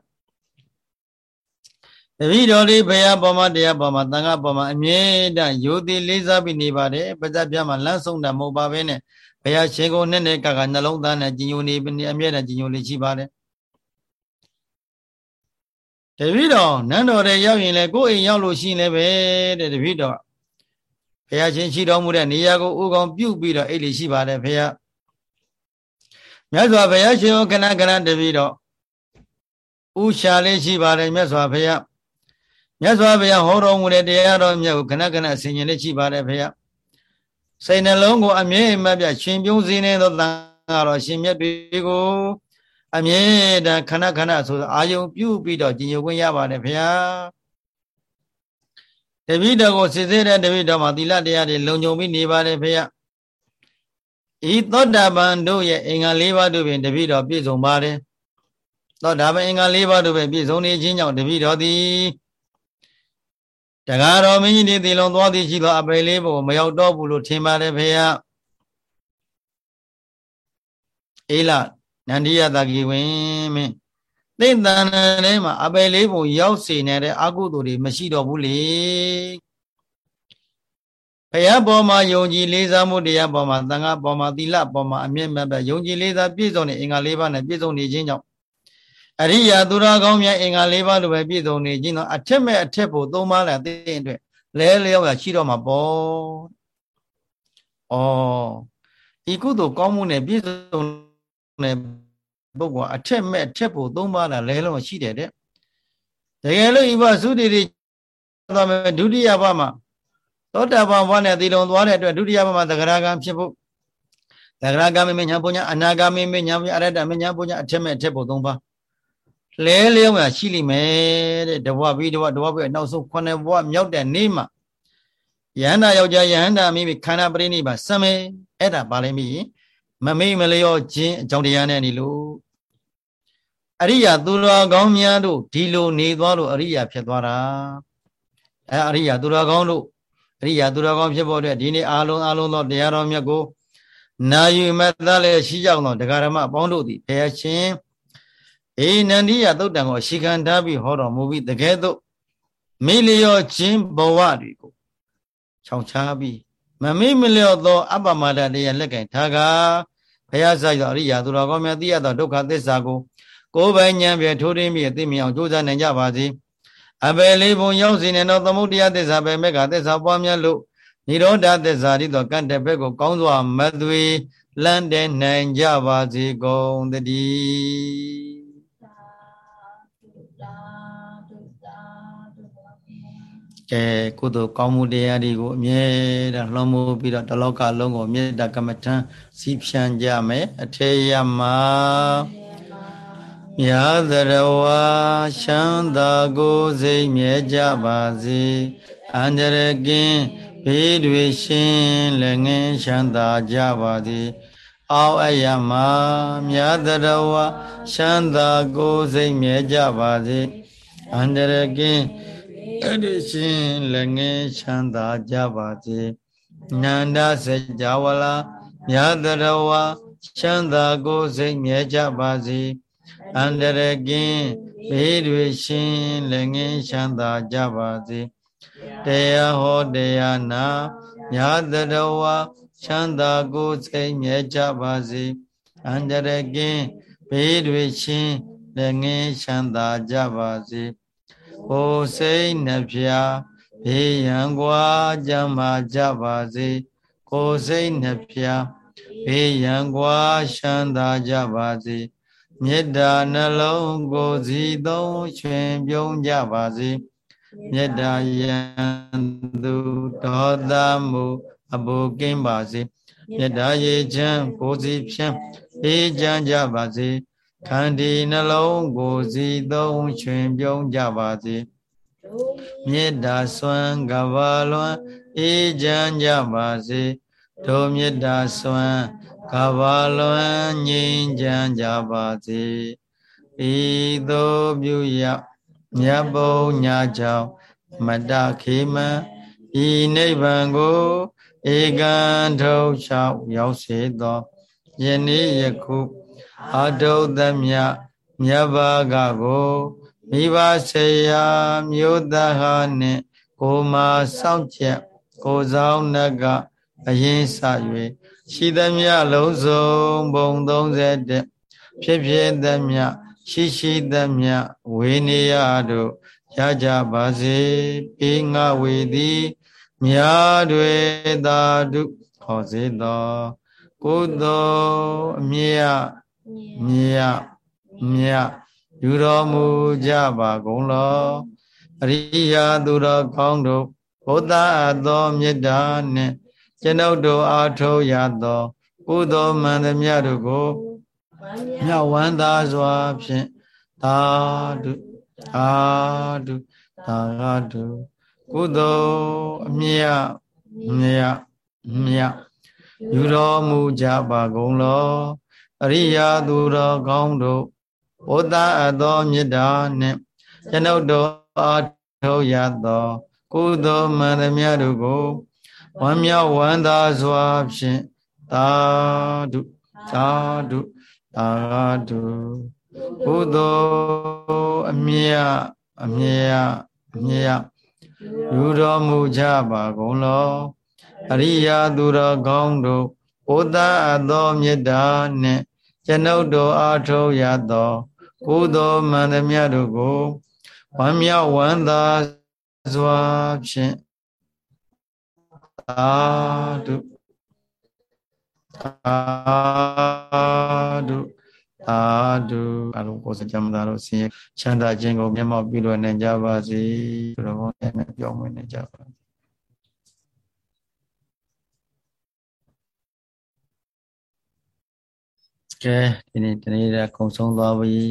တပိတော်လေးဘုရားပေါ်မှာတရားပေါ်မှာတန်ခါပေါ်မှာအမြဲတမ်းယိုသည်လေးစားပြီးနေပါတယ်ပဇတ်ပြမှာလမ်းဆုံးတာမဟုတ်ပါဘဲနဲ့ဘုရားရှင်ကိုနဲ့နဲ့ကကနှလုံးသားနဲ့ကြည်ညိုနေပြီးအမြဲတမ်းကြည်ညိုလေးရှိပါတယ် တပည့်တော်နန်းတော်ထဲရောက်ရင်လည်းကိုယ်အိမ်ရောက်လို့ရှိရင်လည်းပဲတဲ့တပည့်တော်ဘုရားရှင်ရှိတော်မူတဲ့နေရာကိုဥကောင်ပြုတ်ပြီးတော့အဲ့လိုရှိပါတယ်ဘုရားမြတ်စွာဘုရားရှင်ကိုခဏခဏတပည့်တော်ဥရှာလေးရှိပါတယ်မြတ်စွာဘုရားမြတ်စွာဘုရားဟောတော်မူတဲ့တရားတော်မြတ်ကိုခဏခဏဆင်ញင်လေးရှိပါတယ်ဘုရားစိတ်နှလုံးကိုအမြဲအမှတ်ပြရှင်ပြုံးစည်းနေသောတန်တော်ရှင်မြတ်တွေကို အမြဲတမ်းခဏခဏဆိုအာယုံပြုပြီးတော့ကြည်ညိုခွင့်ရပါတယ်ဘုရားတပိတော်ကိုစစ်စစ်တဲ့တပိတော်မှာသီလတရားတွေလုံခြုံပြီးနေပါတယ်ဘုရားဤသောတာပန်တို့ရဲ့အင်္ဂါ၄ပါးတို့ပင်တပိတော်ပြည့်စုံပါတယ်သောတာပန်အင်္ဂါ၄ပါးတို့ပင်ပြည့်စုံနေခြင်းကြောင့်တပိတော်သည်တကားတော်မင်းကြီးတွေတည်လုံသွားသည်ရှိသောအပေလေးဘုံမရောက်တော့ဘူးလို့ထင်ပါတယ်ဖေယအေးလား နန္ဒီယတကိဝင်မင်းသိတန်ထဲမှာအပေလေးဘုံရောက်စေနေတဲ့အကုသိုလ်တွေမရှိတော့ဘူးလေဘုရားပေါ်မှာယုံကြည်လေးစားမှုတရားပေါ်မှာသံဃာပေါ်မှာသီလပေါ်မှာအမြင့်မြတ်ပဲယုံကြည်လေးစားပြည့်စုံတဲ့အင်္ဂါ၄ပါးနဲ့ပြည့်စုံနေခြင်းကြောင့်အရိယာသူတော်ကောင်းများအင်္ဂါ၄ပါးလိုပဲပြည့်စုံနေခြင်းတော့အထက်မဲ့အထက်ဖို့သုံးပါးလည်းသိတဲ့အတွက်လဲလျောက်ရရှိတော့မှာပေါ့။ဩဤကုသိုလ်ကောင်းမှုနဲ့ပြည့်စုံ တဲ့ပုဂ္ဂိုလ်အထက်မဲ့အထက်ဖို့သုံးပါးလည်းလဲလုံးရှိတယ်တဲ့။တကယ်လို့ဤဘသုတိတွေသွားမယ်ဒုတိယဘမှာသောတာပန်ဘဝနဲ့သီလုံသွားတဲ့အတွက်ဒုတိယဘမှာသဂရကံဖြစ်ဖို့သဂရကံမညာပုညာအနာဂါမိမညာအရတ္တမညာပုညာအထက်မဲ့အထက်ဖို့သုံးပါးလဲလျောင်းရရှိလိမ့်မယ်တဲ့တဘဝပြီးတဘဝတဘဝပြီးနောက်ဆုံးခုနှစ်ဘဝမြောက်တဲ့နေ့မှာယဟန္တာယောက်ျားယဟန္တာမိမိခန္ဓာပရိနိဗ္ဗာန်စမေအဲ့ဒါပါလိမ့်မည် မမေ့မလျော့ခြင်းအကြောင်းတရားနဲ့နေလို့အရိယာသူတော်ကောင်းများတို့ဒီလိုနေသွားလို့အရိယာဖြစ်သွားတာအဲအရိယာသူတော်ကောင်းတို့အရိယာသူတော်ကောင်းဖြစ်ဖို့အတွက်ဒီနေ့အာလုံးအာလုံးသောတရားတော်မြတ်ကိုနာယူမတ်သားလည်းရှိကြောင်းသောတရားဓမ္မအပေါင်းတို့သည်ဘုရားရှင်အေနန္ဒီယသုတ်တံကိုရှီခံထားပြီးဟောတော်မူပြီးတကယ်တော့မိလျောခြင်းဘဝတွေကိုခြောက်ချပြီးမမိမလျောသောအပ္ပမဒတရားလက်ကင်ထားကဘု ရားဆိုင်သောအရိယာသူတော်ကောင်းများသိရသောဒုက္ခသစ္စာကိုကိုယ်ပိုင်ဉာဏ်ဖြင့်ထိုးထွင်းပြီးသိမြင်အောင်ကြိုးစားနိုင်ကြပါစေအဘယ်လေးဘုံရောက်စီနေသောသမုဒ္ဒရာသစ္စာပဲမေဃသစ္စာပွားများလို့និရောဓသစ္စာဤသောကံတဘက်ကိုကောင်းစွာမသွေလန်းတဲ့နိုင်ကြပါစေကုန်တည်း ကဲကုသိုလ်ကောင်းမှုတရားတွေကိုအမြဲတမ်းလွှမ်းမိုးပြီးတော့တလောကလုံးကိုမေတ္တာကမ္မထံစီဖြန်းကြမယ်အထေယမမြာသရဝါချမ်းသာကိုစိတ်မြဲကြပါစေအန္တရကင်းဘေးတွေရှင်လည်းငင်းချမ်းသာကြပါစေအောက်အယမမြာသရဝါချမ်းသာကိုစိတ်မြဲကြပါစေအန္တရကင်း အဲ့ဒီရှင်လည်းငယ်ချမ်းသာကြပါစေနန္ဒစေကြဝလာမြတ်တရဝချမ်းသာကိုစိတ်မြဲကြပါစေအန္တရကင်းဘေးတွေရှင်လည်းငယ်ချမ်းသာကြပါစေတရားဟောတရားနာမြတ်တရဝချမ်းသာကိုစိတ်မြဲကြပါစေအန္တရကင်းဘေးတွေရှင်လည်းငယ်ချမ်းသာကြပါစေ ကိုစိတ်နှဖျားဘေးရန်ကွာကြမ်းမာကြပါစေကိုစိတ်နှဖျားဘေးရန်ကွာရှမ်းသာကြပါစေမေတ္တာနှလုံးကိုစီသုံးချွင်ပြုံးကြပါစေမေတ္တာယံသူဒေါသမူအဘုကင်းပါစေမေတ္တာရေချမ်းကိုစီဖြန့်အေးချမ်းကြပါစေ ခန္တီနှလုံးကိုစီသုံးချွင်ပြုံးကြပါစေမေတ္တာစွမ်းကဘာလွန်အေးချမ်းကြပါစေဒုမေတ္တာစွမ်းကဘာလွန်ငြိမ်းချမ်းကြပါစေဤသို့ပြုရမြတ်ဘုံညာကြောင့်မတခေမံဤနိဗ္ဗာန်ကိုဧကံထုတ်လျှောက်ရောက်စေသောယနေ့ယခု အတုသမြမြတ်ဘာကကိုမိဘဆေယမြို့သဟာနှင့်ကိုမာစောင့်ချက်ကိုဆောင်နကအရင်စ၍ရှိသမျှလုံးစုံဘုံ31ဖြစ်ဖြစ်သမျှရှိရှိသမျှဝေနေရတို့ရကြပါစေပေငါဝေသည်မြာတွေသာဓုခေါ်စေသောကုသိုလ်အမြတ် မြတ်မြတ်ယူတော်မူကြပါကုန်လောအရိယာသူတော်ကောင်းတို့ဘုဒ္ဓအသောမေတ္တာနှင့်ကျွန်ုပ်တို့အားထုတ်ရသောကုသိုလ်မှန်သမျှတို့ကိုမြောက်ဝမ်းသာစွာဖြင့်သာဓုသာဓုသာဓုကုသိုလ်အမြတ်မြတ်မြတ်ယူတော်မူကြပါကုန်လော အရိယာသူတော်ကောင်းတို့ဘုဒ္ဓအသောမေတ္တာနှင့်ကျွန်ုပ်တို့အားထုတ်ရသောကုသိုလ်မှန်သမျှတို့ကိုဝမ်းမြောက်ဝမ်းသာစွာဖြင့်သာဓုသာဓုသာဓုဘုဒ္ဓအမြတ်အမြတ်အမြတ်ယူတော်မူကြပါကုန်လောအရိယာသူတော်ကောင်းတို့ ဘုဒ္ဓအသောမေတ္တာနှင့်ကျွန်ုပ်တို့အားထုတ်ရသောကုသိုလ်မှန်သမျှတို့ကိုဝမ်းမြောက်ဝမ်းသာစွာဖြင့်သာဓုသာဓုသာဓုအလုံးကိုယ်စကြမသာတို့ဆင်းရဲချမ်းသာခြင်းကိုမျက်မှောက်ပြုလို့နိုင်ကြပါစေဘုရားဘုရားနဲ့ပြောင်းဝင်နိုင်ကြပါစေ ကဲဒီနေ့တနေ့ကကုံဆုံးသွားပြီ